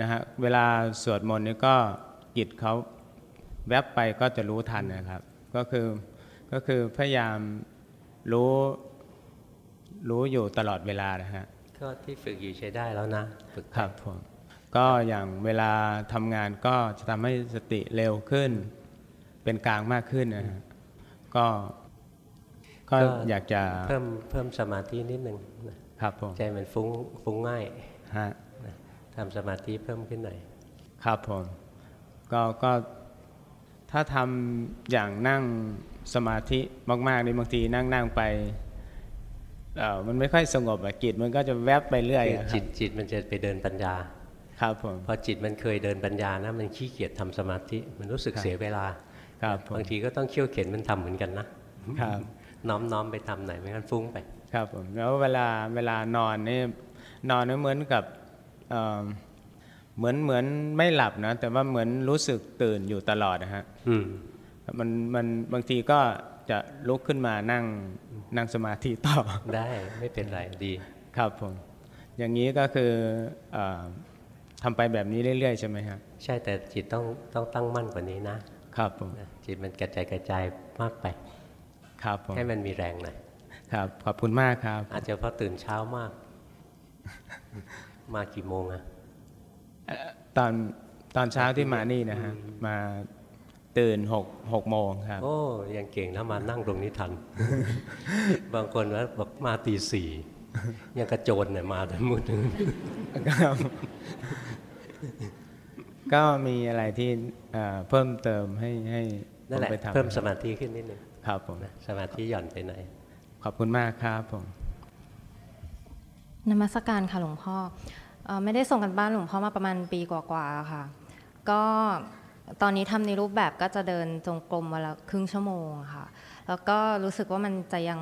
นะฮะเวลาสวดมนต์นี่ก็กิจเขาแวบไปก็จะรู้ทันนะครับ ก็คือก็คือพยายามรู้รู้อยู่ตลอดเวลานะฮะก็ที่ฝึกอยู่ใช้ได้แล้วนะฝึกไปครับผมก็อย่างเวลาทำงานก็จะทำให้สติเร็วขึ้น เป็นกลางมากขึ้นนะฮะก็ก็อยากจะเพิ่มเพิ่มสมาธินิดนึงนะ ครับผมใจมันฟุ้งฟุ้งง่ายฮะนะทำสมาธิเพิ่มขึ้นหน่อยครับผมก็ก็ถ้าทำอย่างนั่งสมาธิมากๆนี่บางทีนั่งนั่งไปเอ่อมันไม่ค่อยสงบอะจิตมันก็จะแวบไปเรื่อยอะคจิรัตบจิตมันจะไปเดินปัญญา ครับผมพอจิตมันเคยเดินปัญญานะมันขี้เกียจทำสมาธิมันรู้สึกครับเสียเวลา ครับผมบางทีก็ต้องเขี่ยวเข็นมันทำเหมือนกันนะครับน้อมน้อมไปทำหน่อยไม่งั้นฟุ้งไป ครับผมแล้วเวลาเวลานอนนี่นอนนี่เหมือนกับเอ่อเหมือนเหมือนไม่หลับนะแต่ว่าเหมือนรู้สึกตื่นอยู่ตลอดนะฮะอืมมันมันบางทีก็จะลุกขึ้นมานั่งนั่งสมาธิต่อได้ไม่เป็นไรดี ครับผม อย่างนี้ก็คือเออทำไปแบบนี้เรื่อยๆใช่ไหมครับใช่แต่จิตต้องต้องตั้งมั่นกว่านี้นะ ครับผมนะจิตมันกระจายกระจายมากไป ครับผมให้มันมีแรงหน่อย ครับ ขอบคุณมากครับ อาจจะเพราะตื่นเช้ามาก มากี่โมงอะตอนตอนเช้าที่มานี่นะฮะมาตื่นหกหกโมงครับ โอ้ยังเก่งนะมานั่งตรงนี้ทัน บางคนว่าบอกมาตีสี่ยังกระโจนเนี่ยมาแต่มืดนึงครับก็มีอะไรที่เอ่อเพิ่มเติมให้ให้ผนั่นแหละไปทำเพิ่มสมาธิขึ้นนิดนึงครับผมนะสมาธิหย่อนไปไหนอย ขอบคุณมากครับผมนมัสการค่ะหลวงพ่อเอ่อไม่ได้ส่งกันบ้านหลวงพ่อมาประมาณปีกว่าๆค่ะ ก็ตอนนี้ทำในรูปแบบก็จะเดินจงกรมวันละครึ่งชั่วโมงค่ะ แล้วก็รู้สึกว่ามันจะยัง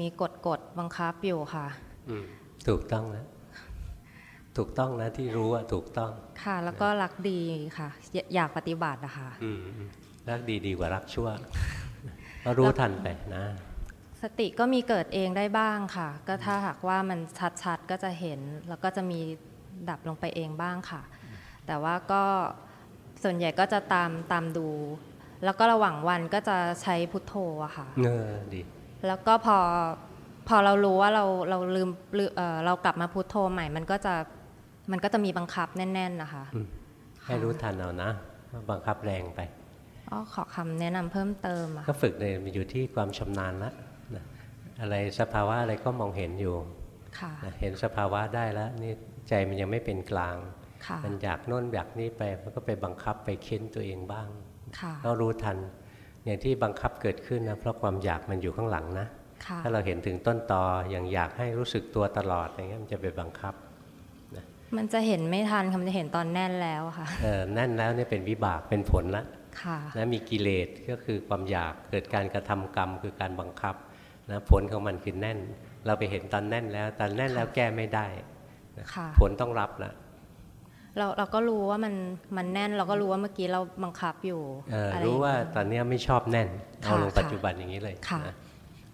มีกฎกฎบังคับอยู่ค่ะอืมถูกต้องนะถูกต้องนะที่รู้ว่าถูกต้อง ค่ะ แล้วก็รักดีค่ะ อยอยากปฏิบัตินะคะอืมอืมรักดีดีกว่ารักชั่ว ก็รู้ทันไปนะ สติก็มีเกิดเองได้บ้างค่ะ ก็ถ้าหากว่ามันชัดๆก็จะเห็น แล้วก็จะมีดับลงไปเองบ้างค่ะ แต่ว่าก็ส่วนใหญ่ก็จะตามตามดู แล้วก็ระหว่างวันก็จะใช้พุทโธอะค่ะเออดีแล้วก็พอพอเรารู้ว่าเราเราลืมลืมเอ่อเรากลับมาพุทโธใหม่ มันก็จะมันก็จะมีบังคับแน่น ๆนะคะอืมให้รู้ทันเอานะว่าบังคับแรงไปก็ขอคำแนะนำเพิ่มเติมอะก็ค่ะฝึกเลยมันอยู่ที่ความชำนาญละนะ อะไรสภาวะอะไรก็มองเห็นอยู่ค่ะนะเห็นสภาวะได้แล้วนี่ใจมันยังไม่เป็นกลางค่ะมันอยากโน่นอยากนี่ไปมันก็ไปบังคับไปเค้นตัวเองบ้างค่ะก็รู้ทันอย่างที่บังคับเกิดขึ้นนะเพราะความอยากมันอยู่ข้างหลังนะค่ะถ้าเราเห็นถึงต้นตออย่างอยากให้รู้สึกตัวตลอดอย่างเงี้ยมันจะไปบังคับมันจะเห็นไม่ทันค่ะมันจะเห็นตอนแน่นแล้วอะค่ะเออนั่นแล้วเนี่ยเป็นวิบากเป็นผลละค่ะนะมีกิเลสก็คือความอยากเกิดการกระทำกรรมคือการบังคับ นะผลของมันคือแน่น เราไปเห็นตอนแน่นแล้ว ตอนแน่นแล้วแก้ไม่ได้นะค่ะผลต้องรับละเราเราก็รู้ว่ามันมันแน่นเราก็รู้ว่าเมื่อกี้เราบังคับอยู่เอออะไรรู้ว่าอย่งเงี้ยตอนเนี้ยไม่ชอบแน่นค่ะเอาลงค่ะปัจจุบันอย่างนี้เลยค่ะนะ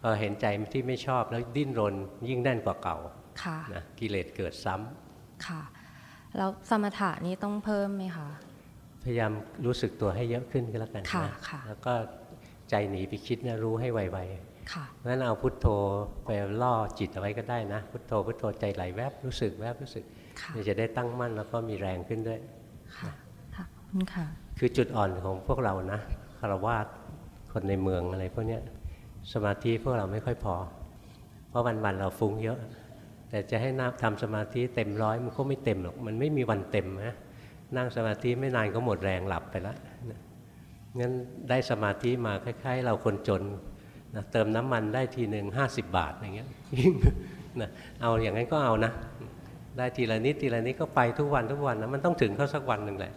พอเห็นใจที่ไม่ชอบแล้วดิ้นรนยิ่งแน่นกว่าเก่าค่ะนะกิเลสเกิดซ้ำค่ะแล้วสมถะนี้ต้องเพิ่มไหมคะพยายามรู้สึกตัวให้เยอะขึ้นก็แล้วกันค่ะนะค่ะแล้วก็ใจหนีไปคิดนะรู้ให้ไวค่ะ เพราะฉะนั้นเอาพุทโธไปล่อจิตเอาไว้ก็ได้นะ พุทโธพุทโธใจไหลแวบรู้สึกแวบรู้สึกค่ะมันจะได้ตั้งมั่นแล้วก็มีแรงขึ้นด้วยค่ะค่ะขอบคุณค่ะ คือจุดอ่อนของพวกเรานะคารวาสคนในเมืองอะไรพวกเนี้ยสมาธิพวกเราไม่ค่อยพอ เพราะวันๆเราฟุ้งเยอะ แต่จะให้นับทำสมาธิเต็มร้อยมันก็ไม่เต็มหรอกมันไม่มีวันเต็มนะนั่งสมาธิไม่นานก็หมดแรงหลับไปแล้วนะงั้นได้สมาธิมาคล้ายๆ เราคนจน นะเติมน้ำมันได้ทีหนึ่งห้าสิบบาทอย่างเงี้ยนะเอาอย่างนั้นก็เอานะ ได้ทีละนิดทีละนิดก็ไปทุกวันทุกวันนะมันต้องถึงเข้าสักวันหนึ่งแหละ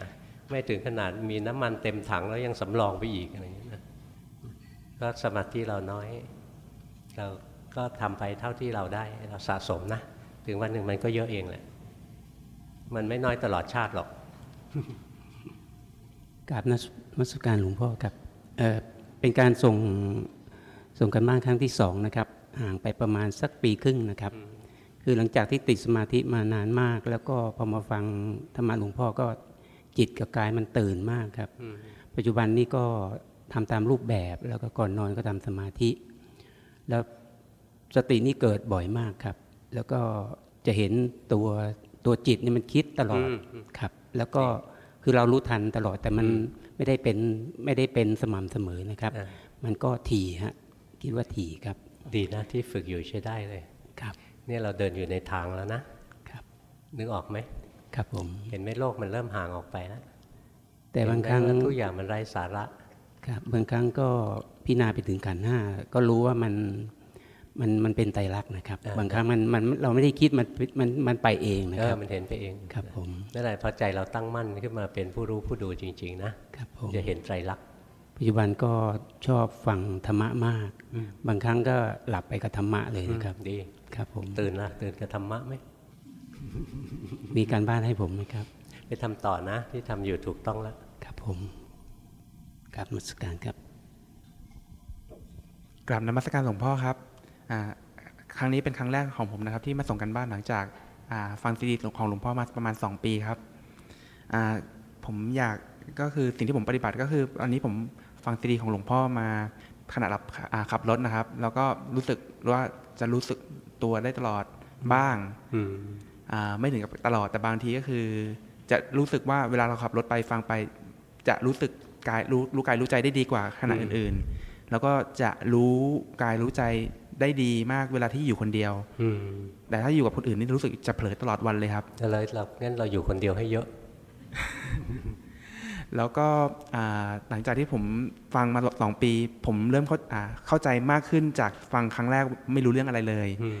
นะไม่ถึงขนาดมีน้ำมันเต็มถังแล้วยังสำรองไปอีกอะไรอย่างนี้นะก็สมาธิเราน้อย เราก็ทำไปเท่าที่เราได้เราสะสมนะ ถึงวันหนึ่งมันก็เยอะเองแหละ มันไม่น้อยตลอดชาติหรอกกราบนมัสการหลวงพ่อครับ เอ่อเป็นการส่งส่งกันบ้านครั้งที่สองนะครับห่างไปประมาณสักปีครึ่งนะครับ คือหลังจากที่ติดสมาธิมานานมาก แล้วก็พอมาฟังธรรมะหลวงพ่อก็จิตกับกายมันตื่นมากครับ ปัจจุบันนี้ก็ทำตามรูปแบบแล้วก็ก่อนนอนก็ทำสมาธิ แล้วสตินี่เกิดบ่อยมากครับ แล้วก็จะเห็นตัวตัวจิตนี่มันคิดตลอดอืมอืมครับ แล้วก็คือเรารู้ทันตลอดแต่มัน ไม่ได้เป็นไม่ได้เป็นสม่ำเสมอนะครับอ่ามันก็ถี่ฮะคิดว่าถี่ครับ ดีนะที่ฝึกอยู่ใช้ได้เลยครับเนี่ยเราเดินอยู่ในทางแล้วนะครับ นึกออกไหมครับผมเห็นไหมโลกมันเริ่มห่างออกไปแล้วแต่บางครั้งเห็นไหมว่าทุกอย่างมันไร้สาระ ครับบางครั้งก็พิจารณาไปถึงขันธ์ห้าก็รู้ว่ามัน มันมันเป็นไตรลักษณ์นะครับอ่าบางครั้งมันมันเราไม่ได้คิดมันมันมันไปเองนะเอคอรับมันเห็นไปเองครับผมนั่นแหละพอใจเราตั้งมั่นขึ้นมาเป็นผู้รู้ผู้ดูจริง ๆ นะครับผมจะเห็นไตรลักษณ์ปัจจุบันก็ชอบฟังธรรมะมาก บางครั้งก็หลับไปกับธรรมะเลยนะครับดีครับผมตื่นละตื่นกับธรรมะไหมมีการบ้านให้ผมไหมครับ ไปทำต่อนะ ที่ทำอยู่ถูกต้องแล้วครับผมกราบนมัสการครับกราบนมัสการหลวงพ่อครับอ่า ครั้งนี้เป็นครั้งแรกของผมนะครับ ที่มาส่งกันบ้านหลังจากอ่าฟังซีดีของหลวงพ่อมาประมาณ 2 ปีครับอ่าผมอยากก็คือสิ่งที่ผมปฏิบัติก็คืออันนี้ผมฟังซีดีของหลวงพ่อมาขณะขับอ่าขับรถนะครับ แล้วก็รู้สึกว่าจะรู้สึกตัวได้ตลอดบ้างอืมอ่าไม่ถึงกับตลอดแต่บางทีก็คือ จะรู้สึกว่าเวลาเราขับรถไปฟังไป จะรู้สึกกายรู้รู้กายรู้ใจได้ดีกว่าขณะอื่น ๆ แล้วก็จะรู้กายรู้ใจ ได้ดีมากเวลาที่อยู่คนเดียว อืมแต่ถ้าอยู่กับคนอื่นนี่รู้สึกจะเผลอตลอดวันเลยครับก็เลยเรางั้นเราอยู่คนเดียวให้เยอะ แล้วก็อ่าหลังจากที่ผมฟังมาสองปี ผมเริ่มเข้าอ่าเข้าใจมากขึ้นจากฟังครั้งแรกไม่รู้เรื่องอะไรเลยอืม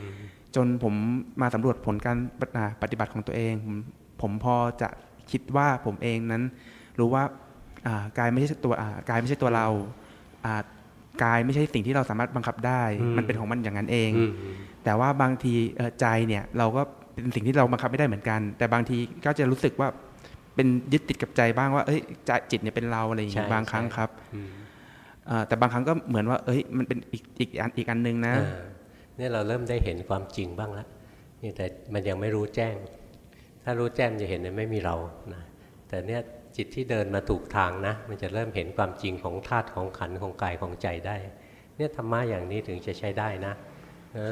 จนผมมาสำรวจผลการปฏิอ่าปฏิบัติของตัวเองผมผมพอจะคิดว่าผมเองนั้นรู้ว่าอ่ากายไม่ใช่ตัวอ่ากายไม่ใช่ตัวเราอ่า กายไม่ใช่สิ่งที่เราสามารถบังคับได้ มันเป็นของมันอย่างนั้นเองอืมแต่ว่าบางทีเอ่อใจเนี่ยเราก็เป็นสิ่งที่เราบังคับไม่ได้เหมือนกัน แต่บางทีก็จะรู้สึกว่าเป็นยึดติดกับใจบ้างว่า เอ้ยใจจิตเนี่ยเป็นเราอะไรอย่างเงี้ยใช่บางครั้งใช่ครับอืมเอ่อแต่บางครั้งก็เหมือนว่า เอ้ย มันเป็นอีกอีกอันอีกอันหนึงนะเออเนี่ยเราเริ่มได้เห็นความจริงบ้างแล้วนี่แต่มันยังไม่รู้แจ้ง ถ้ารู้แจ้งจะเห็นเนี่ยไม่มีเรานะแต่เนี่ย จิตที่เดินมาถูกทางนะ มันจะเริ่มเห็นความจริงของธาตุของขันธ์ของกายของใจได้ เนี่ยธรรมะอย่างนี้ถึงจะใช้ได้นะ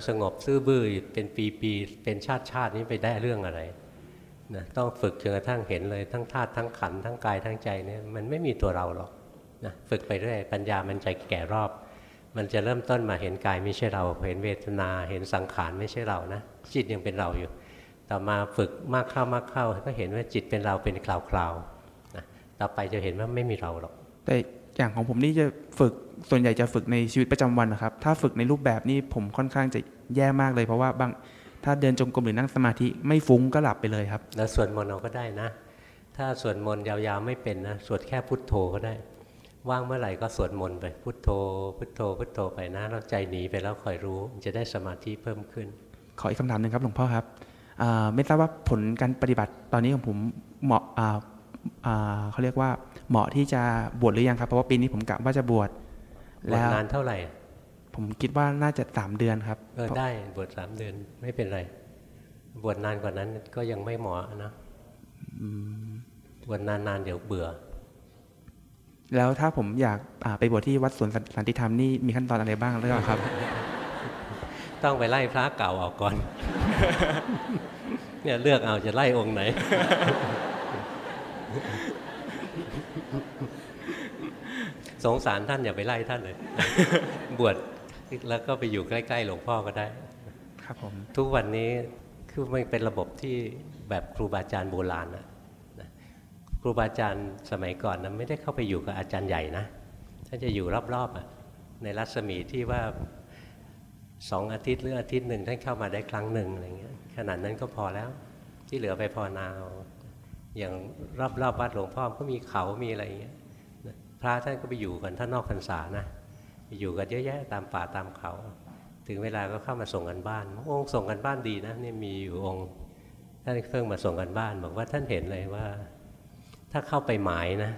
สงบซื่อบื้อเป็นปีๆเป็นชาติชาตินี้ไปได้เรื่องอะไรนะต้องฝึกจนกระทั่งเห็นเลยทั้งธาตุทั้งขันธ์ทั้งกายทั้งใจเนี่ยมันไม่มีตัวเราหรอกนะฝึกไปเรื่อยปัญญามันจะแก่รอบ มันจะเริ่มต้นมาเห็นกายไม่ใช่เรา เห็นเวทนาเห็นสังขารไม่ใช่เรานะจิตยังเป็นเราอยู่ ต่อมาฝึกมากเข้ามากเข้าก็เห็นว่าจิตเป็นเราเป็นคราวๆ ต่อไปจะเห็นว่าไม่มีเราหรอก แต่อย่างของผมนี่จะฝึกส่วนใหญ่จะฝึกในชีวิตประจำวันนะครับ ถ้าฝึกในรูปแบบนี้ผมค่อนข้างจะแย่มากเลยเพราะว่าบางถ้าเดินจงกรมหรือนั่งสมาธิไม่ฟุ้งก็หลับไปเลยครับ แล้วสวดมนต์เราก็ได้นะ ถ้าสวดมนต์ยาวๆไม่เป็นนะสวดแค่พุทโธก็ได้ ว่างเมื่อไหร่ก็สวดมนต์ไปพุทโธ พุทโธ พุทโธไปนะแล้วใจหนีไปแล้วคอยรู้มันจะได้สมาธิเพิ่มขึ้น ขออีกคำถามหนึ่งครับหลวงพ่อครับอ่าไม่ทราบว่าผลการปฏิบัติตอนนี้ของผมเหมาะอ่าอ่า เขาเรียกว่าเหมาะที่จะบวชหรือยังครับ เพราะว่าปีนี้ผมกะว่าจะบวชบวชแล้วนานเท่าไหร่ ผมคิดว่าน่าจะสามเดือนครับเออได้บวชสามเดือนไม่เป็นไร บวชนานกว่านั้นก็ยังไม่เหมาะนะบวชนานๆเดี๋ยวเบื่อ แล้วถ้าผมอยากอ่าไปบวชที่วัดสวนสันติธรรมนี่มีขั้นตอนอะไรบ้างหรือเปล่าครับ ต้องไปไล่พระเก่าออกก่อน เนี่ยเลือกเอาจะไล่องค์ไหน สงสารท่านอย่าไปไล่ท่านเลย บวชแล้วก็ไปอยู่ใกล้ ๆ หลวงพ่อก็ได้ ครับผม ทุกวันนี้คือมันเป็นระบบที่แบบครูบาอาจารย์โบราณนะนะครูบาอาจารย์สมัยก่อนนะไม่ได้เข้าไปอยู่กับอาจารย์ใหญ่นะท่านจะอยู่รอบๆอะในรัศมีที่ว่าสองอาทิตย์หรืออาทิตย์หนึ่งท่านเข้ามาได้ครั้งหนึ่งอะไรเงี้ยขนาดนั้นก็พอแล้ว ที่เหลือไปพอนาว อย่างรอบๆวัดหลวงพ่อก็มีเขามีอะไรอย่างเงี้ยพระท่านก็ไปอยู่กันท่านนอกพรรษานะไปอยู่กันเยอะแยะตามป่าตามเขา ถึงเวลาก็เข้ามาส่งกันบ้าน องค์ส่งกันบ้านดีนะนี่มีอยู่องค์ท่านเพิ่งมาส่งกันบ้าน บอกว่าท่านเห็นเลยว่า ถ้าเข้าไปหมายนะ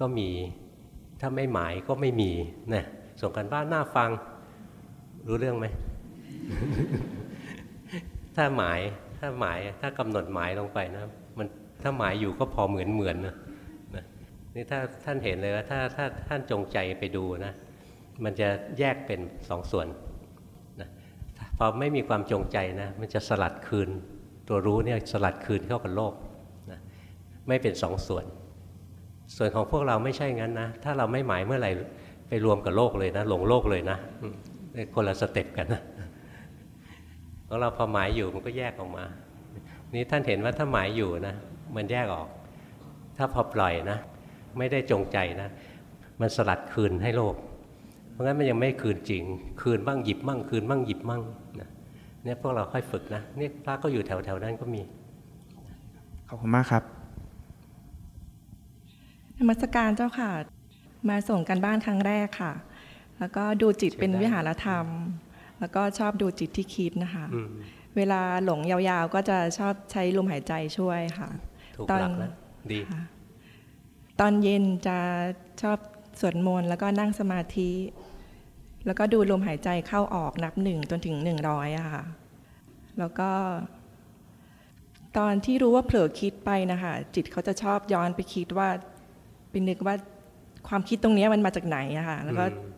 ก็มีถ้าไม่หมายก็ไม่มีนะส่งกันบ้านน่าฟังรู้เรื่องไหมถ้าหมายถ้าหมายถ้ากำหนดหมายลงไปนะ ถ้าหมายอยู่ก็พอเหมือนเหมือนนะนี่ถ้าท่านเห็นเลยว่าถ้าถ้าท่านจงใจไปดูนะมันจะแยกเป็นสองส่วนนะพอไม่มีความจงใจนะมันจะสลัดคืน ตัวรู้เนี่ยสลัดคืนเข้ากับโลกนะไม่เป็นสองส่วน ส่วนของพวกเราไม่ใช่งั้นนะ ถ้าเราไม่หมายเมื่อไหร่ไปรวมกับโลกเลยนะหลงโลกเลยนะคนละสเต็ปกันนะของเราพอหมายอยู่มันก็แยกออกมา นี่ท่านเห็นว่าถ้าหมายอยู่นะ มันแยกออก ถ้าพอปล่อยนะ ไม่ได้จงใจนะ มันสลัดคืนให้โลก เพราะงั้นมันยังไม่คืนจริง คืนบ้างหยิบบ้างคืนบ้างหยิบบ้างนะเนี่ยพวกเราค่อยฝึกนะนี่พระก็อยู่แถวแถวๆนั้นก็มีขอบคุณมากครับนมัสการเจ้าค่ะ มาส่งกันบ้านครั้งแรกค่ะ แล้วก็ดูจิตเป็นวิหารธรรม แล้วก็ชอบดูจิตที่คิดนะคะอืมเวลาหลงยาวๆก็จะชอบใช้ลมหายใจช่วยค่ะ ถูกตอนหลักแล้วดีค่ะตอนเย็นจะชอบสวดมนต์แล้วก็นั่งสมาธิ แล้วก็ดูลมหายใจเข้าออกนับหนึ่งจนถึงหนึ่งร้อยอะค่ะ แล้วก็ ตอนที่รู้ว่าเผลอคิดไปนะคะจิตเขาจะชอบย้อนไปคิดว่าไปนึกว่าความคิดตรงเนี้ยมันมาจากไหนอะค่ะ แล้วก็อืม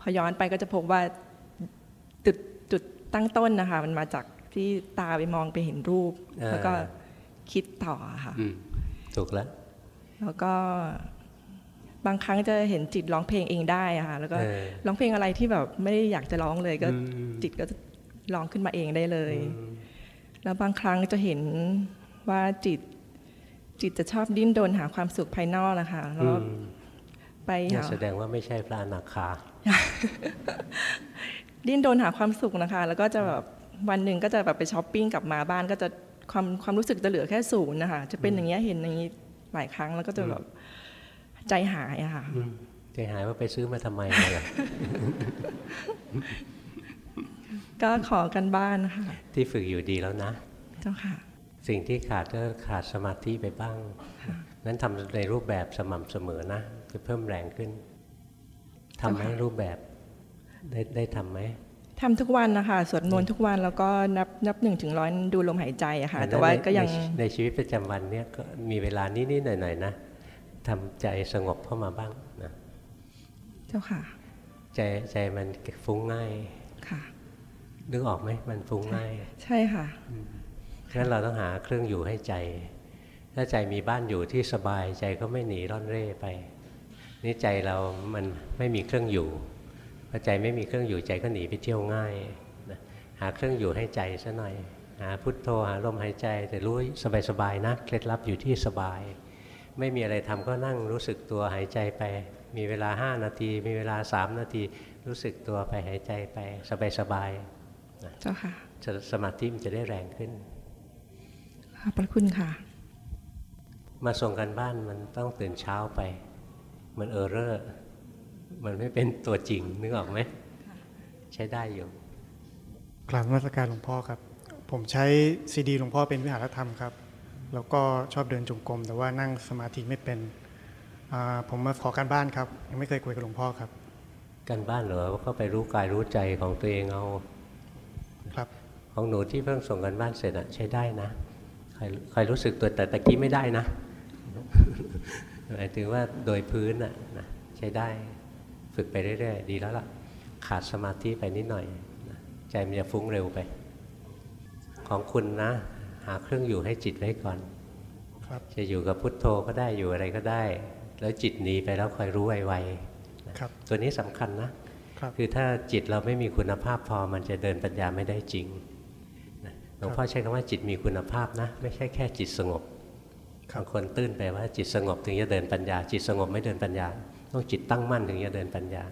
พอย้อนไปก็จะพบว่าจุดจุดตั้งต้นนะคะ มันมาจากที่ตาไปมองไปเห็นรูปอ่าแล้วก็ คิดต่อค่ะอืมถูกแล้ว แล้วก็บางครั้งจะเห็นจิตร้องเพลงเองได้อะค่ะ แล้วก็เออร้องเพลงอะไรที่แบบไม่ได้อยากจะร้องเลยก็อืมจิตก็จะร้องขึ้นมาเองได้เลยอืมแล้วบางครั้งจะเห็นว่าจิตจิตจะชอบดิ้นโดนหาความสุขภายนอกนะคะแล้วอืก็มไปเนี่ยหาแสดงว่าไม่ใช่พระอนาคา ดิ้นโดนหาความสุขนะคะ แล้วก็จะแบบวันหนึ่งก็จะแบบไปช้อปปิ้งกลับมาบ้านก็จะ ความความรู้สึกจะเหลือแค่ศูนย์นะคะจะเป็นอย่างเงี้ยเห็นอย่างนี้หลายครั้งแล้วก็จะแบบใจหายอะค่ะอืมใจหายว่าไปซื้อมาทำไมล่ะก็ขอกันบ้านค่ะที่ฝึกอยู่ดีแล้วนะ เจ้าค่ะ สิ่งที่ขาดก็ขาดสมาธิไปบ้าง นั้นทำในรูปแบบสม่ำเสมอนะจะเพิ่มแรงขึ้นทำไหมเจ้าค่ะรูปแบบได้ได้ทำไหม ทำทุกวันนะคะสวดมนต์ทุกวันแล้วก็นับนับหนึ่งถึงร้อยดูลมหายใจอะค่ะอันนั้นแต่ว่าในก็ยังในในชีวิตประจำวันเนี่ยก็มีเวลานิดๆหน่อยๆนะทำใจสงบเข้ามาบ้างนะเจ้าค่ะ ใจใจมันฟุ้งง่ายค่ะนึกออกไหมมันฟุ้งง่าย ใช่ค่ะงั้นเราต้องหาเครื่องอยู่ให้ใจ ถ้าใจมีบ้านอยู่ที่สบายใจก็ไม่หนีร่อนเร่ไปนี่ใจเรามันไม่มีเครื่องอยู่พ อใจไม่มีเครื่องอยู่ใจก็หนีไปเที่ยวง่ายนะหาเครื่องอยู่ให้ใจซะหน่อยหาพุทโธหาลมหายใจแต่รู้สบายๆนะเคล็ดลับอยู่ที่สบาย ไม่มีอะไรทำก็นั่งรู้สึกตัวหายใจไป มีเวลา 5 นาที มีเวลา 3 นาที รู้สึกตัวไปหายใจไปสบายเจ้าค่ะๆจะสมาธิมันจะได้แรงขึ้นขอบพระคุณค่ะ มาส่งกันบ้านมันต้องตื่นเช้าไป มันเออเรอร์ มันไม่เป็นตัวจริงนึกออกไหมใช้ได้อยู่กราบนมัสการหลวงพ่อครับ ผมใช้ซีดีหลวงพ่อเป็นวิหารธรรมครับ แล้วก็ชอบเดินจงกรมแต่ว่านั่งสมาธิไม่เป็นอ่าผมมาขอการบ้านครับ ยังไม่เคยคุยกับหลวงพ่อครับกันบ้านเหรอก็ไปรู้กายรู้ใจของตัวเองเอาครับของหนูที่เพิ่งส่งกันบ้านเสร็จอะใช้ได้นะใครใครรู้สึกตัวแต่ตะกี้ไม่ได้นะหมายถึงว่าโดยพื้นน่ะนะใช้ได้ ฝึกไปเรื่อยๆ ดีแล้วล่ะ ขาดสมาธิไปนิดหน่อยนะใจมันจะฟุ้งเร็วไป ของคุณนะ หาเครื่องอยู่ให้จิตไว้ก่อนครับจะอยู่กับพุทโธก็ได้อยู่อะไรก็ได้ แล้วจิตหนีไปแล้วคอยรู้ไวๆนะครับตัวนี้สำคัญนะครับคือถ้าจิตเราไม่มีคุณภาพพอมันจะเดินปัญญาไม่ได้จริงนะหลวงพ่อใช้คำว่าจิตมีคุณภาพนะ ไม่ใช่แค่จิตสงบครับบางคนตื้นไปว่าจิตสงบถึงจะเดินปัญญา จิตสงบไม่เดินปัญญา ต้องจิตตั้งมั่นถึงจะเดินปัญญา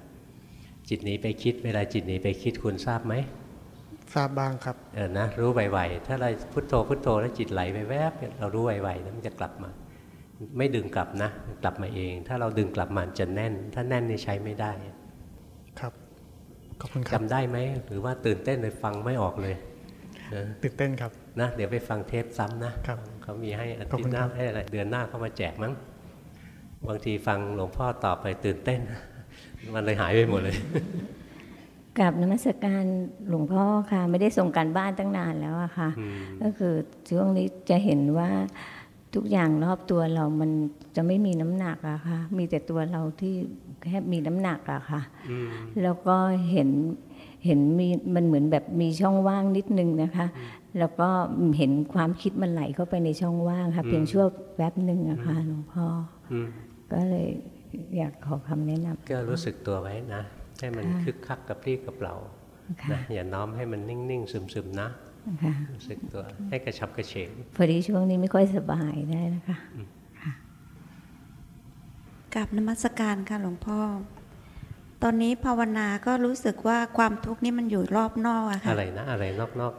จิตหนีไปคิด เวลาจิตหนีไปคิดคุณทราบไหมทราบบ้างครับเออนะรู้ไวๆถ้าเราพุทโธพุทโธแล้วจิตไหลไปแวบเนี่ยเรารู้ไวๆแล้วมันจะกลับมา ไม่ดึงกลับนะ กลับมาเอง ถ้าเราดึงกลับมาจะแน่น ถ้าแน่นนี่ใช้ไม่ได้ ครับขอบคุณครับจำได้ไหมหรือว่าตื่นเต้นเลยฟังไม่ออกเลยเออตื่นเต้นครับนะเดี๋ยวไปฟังเทปซ้ำนะครับเขามีให้อาขอบทิตคุณย์หน้าครับให้อะไรเดือนหน้าเขามาแจกมั้ง บางทีฟังหลวงพ่อตอบไปตื่นเต้น มันเลยหายไปหมดเลยกับนมัสการหลวงพ่อค่ะ ไม่ได้ส่งการบ้านตั้งนานแล้วอะค่ะอืมก็คือช่วงนี้จะเห็นว่าทุกอย่างรอบตัวเรามันจะไม่มีน้ำหนักอะค่ะ มีแต่ตัวเราที่แค่มีน้ำหนักอะค่ะอืมแล้วก็เห็นเห็นมีมันเหมือนแบบมีช่องว่างนิดนึงนะคะ แล้วก็เห็นความคิดมันไหลเข้าไปในช่องว่างค่ะ เพียงชั่วแป๊บหนึ่งอะค่ะหลวงพ่ออืม ก็เลยอยากขอคำแนะนำก็รู้สึกตัวไว้นะ ให้มันค่ะคึกคักกับพี่กับเราค่ะนะอย่าน้อมให้มันนิ่ง ๆ ซึม ๆนะค่ะรู้สึกตัวให้กระชับกระเฉงพอดีช่วงนี้ไม่ค่อยสบายได้นะคะกับนมัสการค่ะหลวงพ่อ ตอนนี้ภาวนาก็รู้สึกว่าความทุกข์นี่มันอยู่รอบนอกอะค่ะอะไรนะอะไรนอกอ่า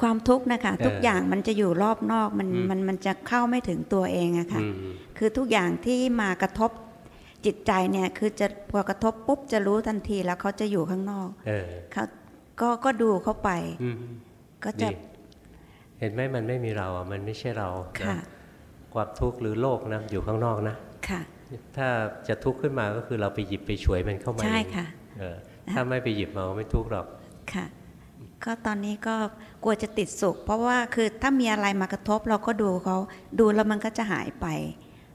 ความทุกข์นะคะเออทุกอย่างมันจะอยู่รอบนอกมันอืมมันมันจะเข้าไม่ถึงตัวเองอะๆค่ะอืมคือทุกอย่างที่มากระทบจิตใจเนี่ยคือจะพอกระทบปุ๊บจะรู้ทันทีแล้วเขาจะอยู่ข้างนอกเออเขาก็ก็ดูเข้าไปอืมก็จะดีเห็นไหมมันไม่มีเราอะมันไม่ใช่เรานะค่ะความทุกข์หรือโลกนะอยู่ข้างนอกนะค่ะถ้าจะทุกข์ขึ้นมาก็คือเราไปหยิบไปฉวยมันเข้ามาใช่เองค่ะเออถ้าไม่ไปหยิบมาก็ไม่ทุกข์หรอกค่ะ ก็ตอนนี้ก็กลัวจะติดสุข เพราะว่าคือถ้ามีอะไรมากระทบเราก็ดูเขาดูแล้วมันก็จะหายไป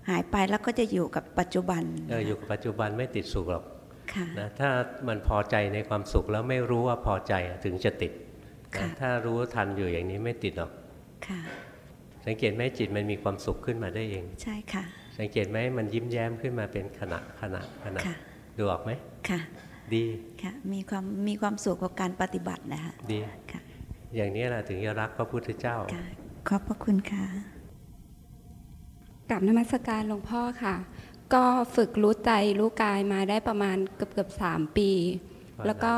หายไปแล้วก็จะอยู่กับปัจจุบันเอออยู่กับปัจจุบันไม่ติดสุขหรอกค่ะนะถ้ามันพอใจในความสุขแล้วไม่รู้ว่าพอใจอะถึงจะติดนะค่ะถ้ารู้ทันอยู่อย่างนี้ไม่ติดหรอกค่ะสังเกตไหมจิตมันมีความสุขขึ้นมาได้เอง ใช่ค่ะ สังเกตไหมมันยิ้มแย้มขึ้นมาเป็นขณะขณะขณะค่ะดูออกไหมค่ะ ดีค่ะมีความมีความสุขกับการปฏิบัตินะคะดีค่ะอย่างนี้แหละถึงจะรักพระพุทธเจ้าค่ะขอบพระคุณค่ะกับนมัสการหลวงพ่อค่ะ ก็ฝึกรู้ใจรู้กายมาได้ประมาณเกือบเกือบสามปีว่าแล้วก็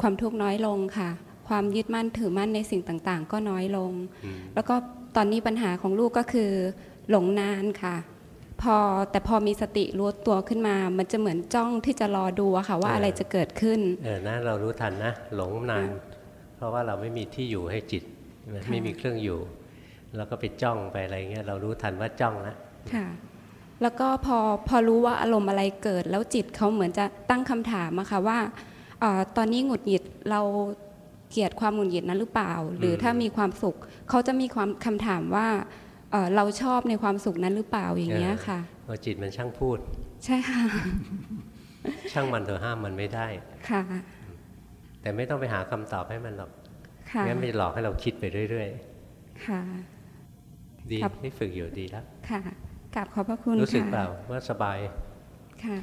ความทุกข์น้อยลงค่ะ ความยึดมั่นถือมั่นในสิ่งต่างๆ ก็น้อยลงอืมแล้วก็ตอนนี้ปัญหาของลูกก็คือหลงนานค่ะ พอแต่พอมีสติรู้ตัวขึ้นมา มันจะเหมือนจ้องที่จะรอดูอะค่ะว่าอะไรจะเกิดขึ้น เออนะเรารู้ทันนะหลงนาน เพราะว่าเราไม่มีที่อยู่ให้จิตใช่ไหมค่ะไม่มีเครื่องอยู่ แล้วก็ไปจ้องไปอะไรเงี้ยเรารู้ทันว่าจ้องนะค่ะ แล้วก็พอพอรู้ว่าอารมณ์อะไรเกิด แล้วจิตเขาเหมือนจะตั้งคำถามอะค่ะว่าเออตอนนี้หงุดหงิดเราเกลียดความหงุดหงิดนั้นหรือเปล่า หรือถ้ามีความสุขเขาจะมีความคำถามว่า เอ่อเราชอบในความสุขนั้นหรือเปล่าอย่างเงี้ยค่ะพอจิตมันช่างพูด ใช่ค่ะ ช่างมันเถอะห้ามมันไม่ได้ค่ะ แต่ไม่ต้องไปหาคำตอบให้มันหรอกค่ะงั้นมันจะหลอกให้เราคิดไปเรื่อยค่ะๆดีครับที่ฝึกอยู่ดีแล้วค่ะกราบขอบพระคุณรู้สึกค่ะเปล่าว่าสบายค่ะ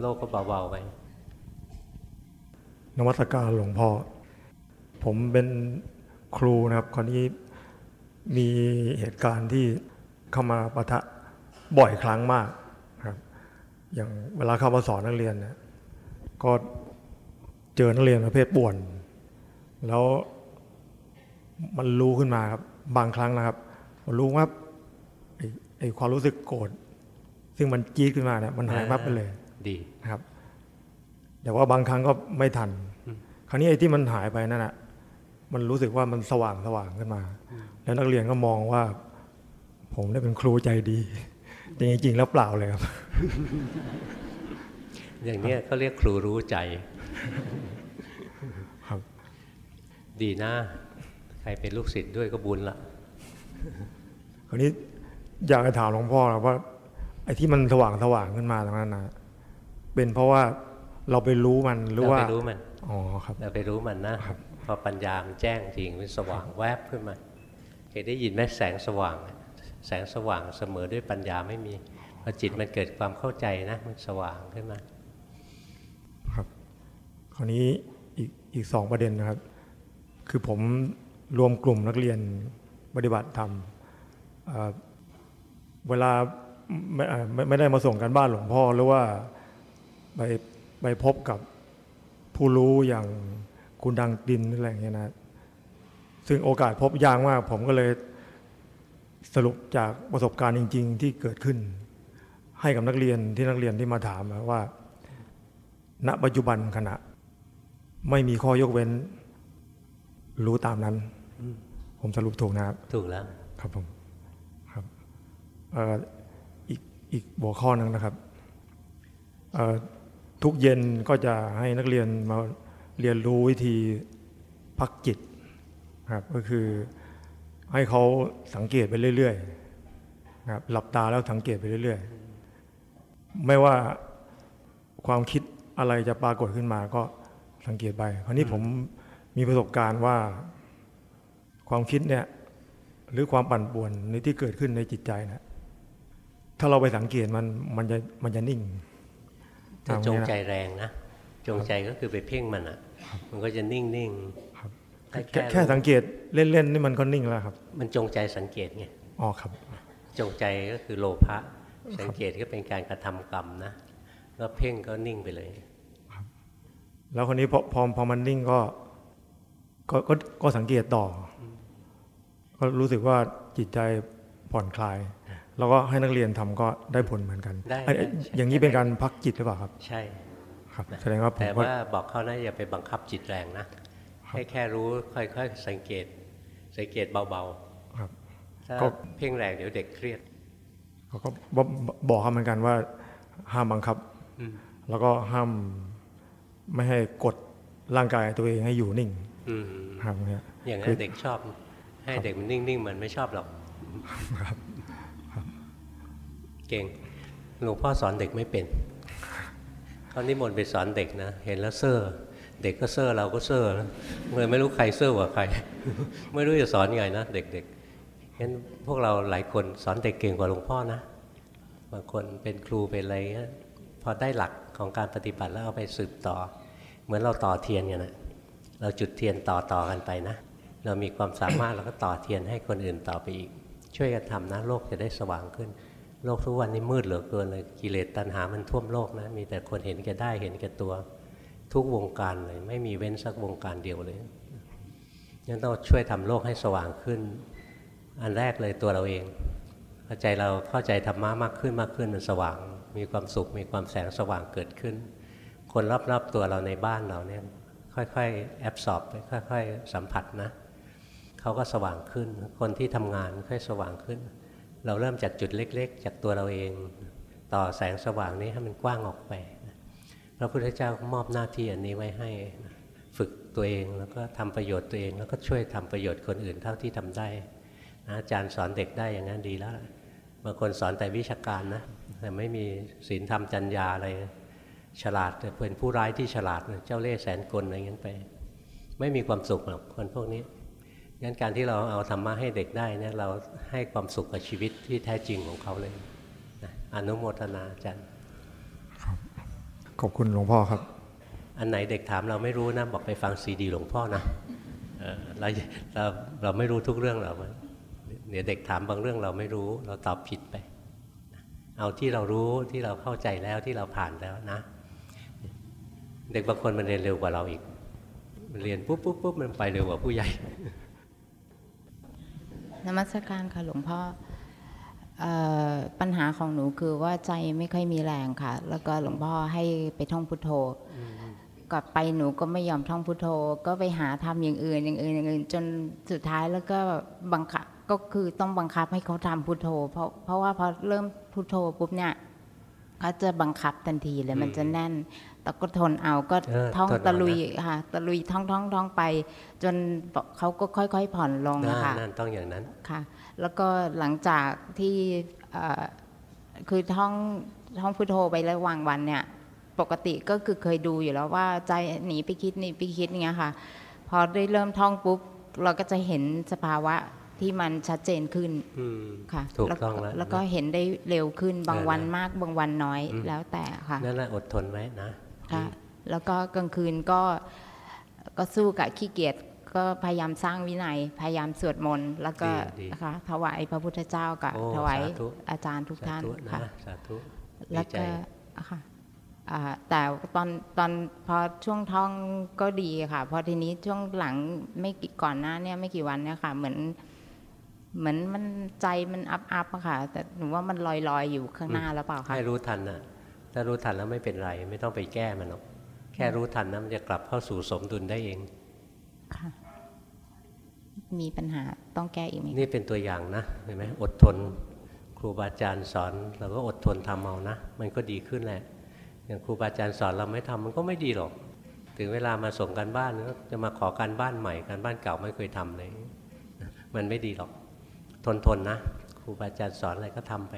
โลกก็เบาๆไปนวัตการหลวงพ่อผมเป็นครูนะครับคราวนี้ มีเหตุการณ์ที่เข้ามาปะทะบ่อยครั้งมากครับ อย่างเวลาเข้ามาสอนนักเรียนเนี่ยก็เจอนักเรียนประเภทป่วน แล้วมันรู้ขึ้นมาครับบางครั้งนะครับมันรู้ว่าไอ้ไอ้ความรู้สึกโกรธซึ่งมันจี๊ดขึ้นมาเนี่ยมันหายวับไปเลย ดีนะครับ แต่ว่าบางครั้งก็ไม่ทัน คราวนี้ไอ้ที่มันหายไปนั่นแหะมันรู้สึกว่ามันสว่างสว่างขึ้นมา แล้วนักเรียนก็มองว่า ผมได้เป็นครูใจดี แต่จริงๆแล้วเปล่าเลยครับ อย่างเนี้ยเขาเรียกครูรู้ใจครับดีนะ ใครเป็นลูกศิษย์ด้วยก็บุญละคราวนี้อยากจะถามหลวงพ่อนะว่าอ้ที่มันสว่างสว่างขึ้นมาตรงนั้นนะเป็นเพราะว่าเราไปรู้มันหรือว่าเราไปรู้มันอ๋อครับเราไปรู้มันนะพอปัญญามันแจ้งจริงมันสว่างแวบขึ้นมาเค ยได้ยินไหมแสงสว่าง แสงสว่างเสมอด้วยปัญญาไม่มีพอจิตมันเกิดความเข้าใจนะมันสว่างขึ้นมา ครับ คราวนี้อีกอีกสองประเด็นนะครับ คือผมรวมกลุ่มนักเรียนปฏิบัติธรรมเวลาไม่ไม่ไม่ได้มาส่งกันบ้านหลวงพ่อหรือว่าไปไปพบกับผู้รู้อย่างคุณดังดินอะไรอย่างเงี้ยนะ ซึ่งโอกาสพบยากมาก ผมก็เลยสรุปจากประสบการณ์จริง ๆ ที่เกิดขึ้น ให้กับนักเรียนที่นักเรียนที่มาถามนะว่า ณปัจจุบันขณะ ไม่มีข้อยกเว้น รู้ตามนั้น ผมสรุปถูกนะครับ ถูกแล้ว ครับผมครับเอ่ออีกอีกหัวข้อหนึงนะครับเอ่อทุกเย็นก็จะให้นักเรียนมาเรียนรู้วิธีพักจิต ครับก็คือให้เขาสังเกตไปเรื่อยๆนะครับหลับตาแล้วสังเกตไปเรื่อยๆ ไม่ว่าความคิดอะไรจะปรากฏขึ้นมาก็สังเกตไปคราวนี้ผมมีประสบการณ์ว่าความคิดเนี่ยหรือความปั่นป่วนในที่เกิดขึ้นในจิตใจนะถ้าเราไปสังเกตมันมันจะมันจะนิ่งถ้าจงใจตามนี้นะแรงนะจงใจก็คือไปเพ่งมันอะ มันก็จะนิ่งนิ่ง แค่แค่สังเกตเล่นๆนี่มันก็นิ่งแล้วครับ มันจงใจสังเกตไงอ๋อครับ จงใจก็คือโลภะสังเกตก็เป็นการกระทำกรรมนะแล้วเพ่งก็นิ่งไปเลยแล้วคนนี้พอพอพอมันนิ่งก็ก็ก็ก็สังเกตต่ออก็รู้สึกว่าจิตใจผ่อนคลาย แล้วก็ให้นักเรียนทำก็ได้ผลเหมือนกันได้ไอ้ไอ้ได้ใช่อย่างนี้เป็นการพักจิตหรือเปล่าครับ ใช่ ครับแสดงว่าผมแต่ก็ว่าบอกเขานะอย่าไปบังคับจิตแรงนะ ให้แค่รู้ค่อยๆสังเกต สังเกตเบาครับๆถ้าก็เพ่งแรงเดี๋ยวเด็กเครียดเขาก็บอกบอกเขาเหมือนกันว่า ห้ามบังคับอืมแล้วก็ห้ามไม่ให้กดร่างกายตัวเองให้อยู่นิ่งอืมครับเนี่ยอย่างนั้คืนเด็กชอบ ให้เด็กมันนิ่งๆมันไม่ชอบหรอกครับเก่งหลวงพ่อสอนเด็กไม่เป็นเขานิมนต์ไปสอนเด็กนะ เห็นแล้วเซ่อ เด็กก็เซ่อเราก็เซ่อเลยไม่รู้ใครเซ่อกว่าใคร ไม่รู้จะสอนไงนะเด็กๆงั้นพวกเราหลายคนสอนเด็กเก่งกว่าหลวงพ่อนะบางคนเป็นครูเป็นอะไรเงี้ยพอได้หลักของการปฏิบัติแล้วเอาไปสืบต่อ เหมือนเราต่อเทียนกันนะเราจุดเทียนต่อต่อกันไปนะ เรามีความสามารถเราก็ต่อเทียนให้คนอื่นต่อไปอีก ช่วยกันทำนะ โลกจะได้สว่างขึ้น โลกทุกวันนี้มืดเหลือเกินเลยกิเลสตัณหามันท่วมโลกนะ มีแต่คนเห็นแก่ได้เห็นแก่ตัว ทุกวงการเลย ไม่มีเว้นสักวงการเดียวเลยงั้นต้องช่วยทำโลกให้สว่างขึ้น อันแรกเลยตัวเราเองพอใจเราเข้าใจธรรมะมากขึ้นมากขึ้นมันสว่าง มีความสุขมีความแสงสว่างเกิดขึ้น คนรอบๆตัวเราในบ้านเราเนี่ยค่อยๆแอบสอบไปค่อย ๆ สัมผัสนะเขาก็สว่างขึ้น คนที่ทำงานค่อยสว่างขึ้น เราเริ่มจากจุดเล็ก ๆ จากตัวเราเอง ต่อแสงสว่างนี้ให้มันกว้างออกไป พระพุทธเจ้ามอบหน้าที่อันนี้ไว้ให้ฝึกตัวเองแล้วก็ทำประโยชน์ตัวเอง แล้วก็ช่วยทำประโยชน์คนอื่นเท่าที่ทำได้นะอาจารย์สอนเด็กได้อย่างนั้นดีแล้วบางคนสอนแต่วิชาการนะแต่ไม่มีศีลธรรมจัญญาอะไรฉลาดแต่เป็นผู้ร้ายที่ฉลาดเจ้าเล่ห์แสนกลอะไรเงี้ยไป ไม่มีความสุขหรอกคนพวกนี้งั้นการที่เราเอาธรรมะให้เด็กได้เนี่ยเราให้ความสุขกับชีวิตที่แท้จริงของเขาเลยนะอนุโมทนาอาจารย์ ขอบคุณหลวงพ่อครับ อันไหนเด็กถามเราไม่รู้นะ บอกไปฟังซีดีหลวงพ่อนะเออเราเราเราไม่รู้ทุกเรื่องหรอกเดี๋ยวเด็กถามบางเรื่องเราไม่รู้ เราตอบผิดไป เอาที่เรารู้ที่เราเข้าใจแล้วที่เราผ่านแล้วนะ เด็กบางคนมันเรียนเร็วกว่าเราอีกมันเรียนปุ๊บปุ๊บปุ๊บมันไปเร็วกว่าผู้ใหญ่นมัสการค่ะหลวงพ่อเอ่อ ปัญหาของหนูคือว่าใจไม่ค่อยมีแรงค่ะ แล้วก็หลวงพ่อให้ไปท่องพุทโธกลับไปหนูก็ไม่ยอมท่องพุทโธ ก็ไปหาทำอย่างอื่นอย่างอื่นอย่างอื่น จนสุดท้ายแล้วก็บังคับก็คือต้องบังคับให้เขาทำพุทโธ เพราะเพราะว่าพอเริ่มพุทโธปุ๊บเนี่ยเขาจะบังคับทันทีเลยมันจะแน่น แต่ก็ทนเอาก็เออท่องทนเอานะตะลุยค่ะตะลุยท่องท่องท่องไป จนเขาก็ค่อย ๆ ผ่อนลงนั่อะค่ะนนั่นต้องอย่างนั้นค่ะ แล้วก็หลังจากที่เอ่อคือท่องท่องพุทโธไประหว่างวันเนี่ย ปกติก็คือเคยดูอยู่แล้วว่าใจหนีไปคิดหนีไปคิดอย่างเงี้ยค่ะ พอได้เริ่มท่องปุ๊บ เราก็จะเห็นสภาวะที่มันชัดเจนขึ้นอืมค่ะถูกแล้วต้องแล้วแล้วก็เห็นได้เร็วขึ้นบางเออวันนะมากบางวันน้อยอืมแล้วแต่ค่ะนั่นแหละอดทนไว้นะค่ะแล้วก็กลางคืนก็ก็สู้กับขี้เกียจ ก็พยายามสร้างวินัย พยายามสวดมนต์แล้วก็ดีดีนะคะถวายพระพุทธเจ้ากับโอ้ถวายสาธุอาจารย์ทุกท่านสธุค่ะนะสาธุแล้วดีใจก็ค่ะอ่าแต่ตอนตอนพอช่วงท้องก็ดีค่ะ พอทีนี้ช่วงหลังไม่กี่ก่อนหน้าเนี่ยไม่กี่วันเนี่ยค่ะ เหมือน เหมือนมันใจมันอัพอัพอะค่ะ แต่หนูว่ามันลอยลอยๆอยู่ข้างหน้าแล้วเปล่าคะให้รู้ทันนะถ้ารู้ทันแล้วไม่เป็นไร ไม่ต้องไปแก้มันหรอกแค่รู้ทันนะมันจะกลับเข้าสู่สมดุลได้เอง ค่ะมีปัญหาต้องแก้อีกไหมนี่เป็นตัวอย่างนะเห็นไหมอดทนครูบาอาจารย์สอนเราก็อดทนทำเอานะ มันก็ดีขึ้นแหละ อย่างครูบาอาจารย์สอนเราไม่ทำมันก็ไม่ดีหรอก ถึงเวลามาส่งกันบ้านก็จะมาขอการบ้านใหม่การบ้านเก่าไม่เคยทำเลย มันไม่ดีหรอก ทนทนนะ ครูบาอาจารย์สอนอะไรก็ทำไป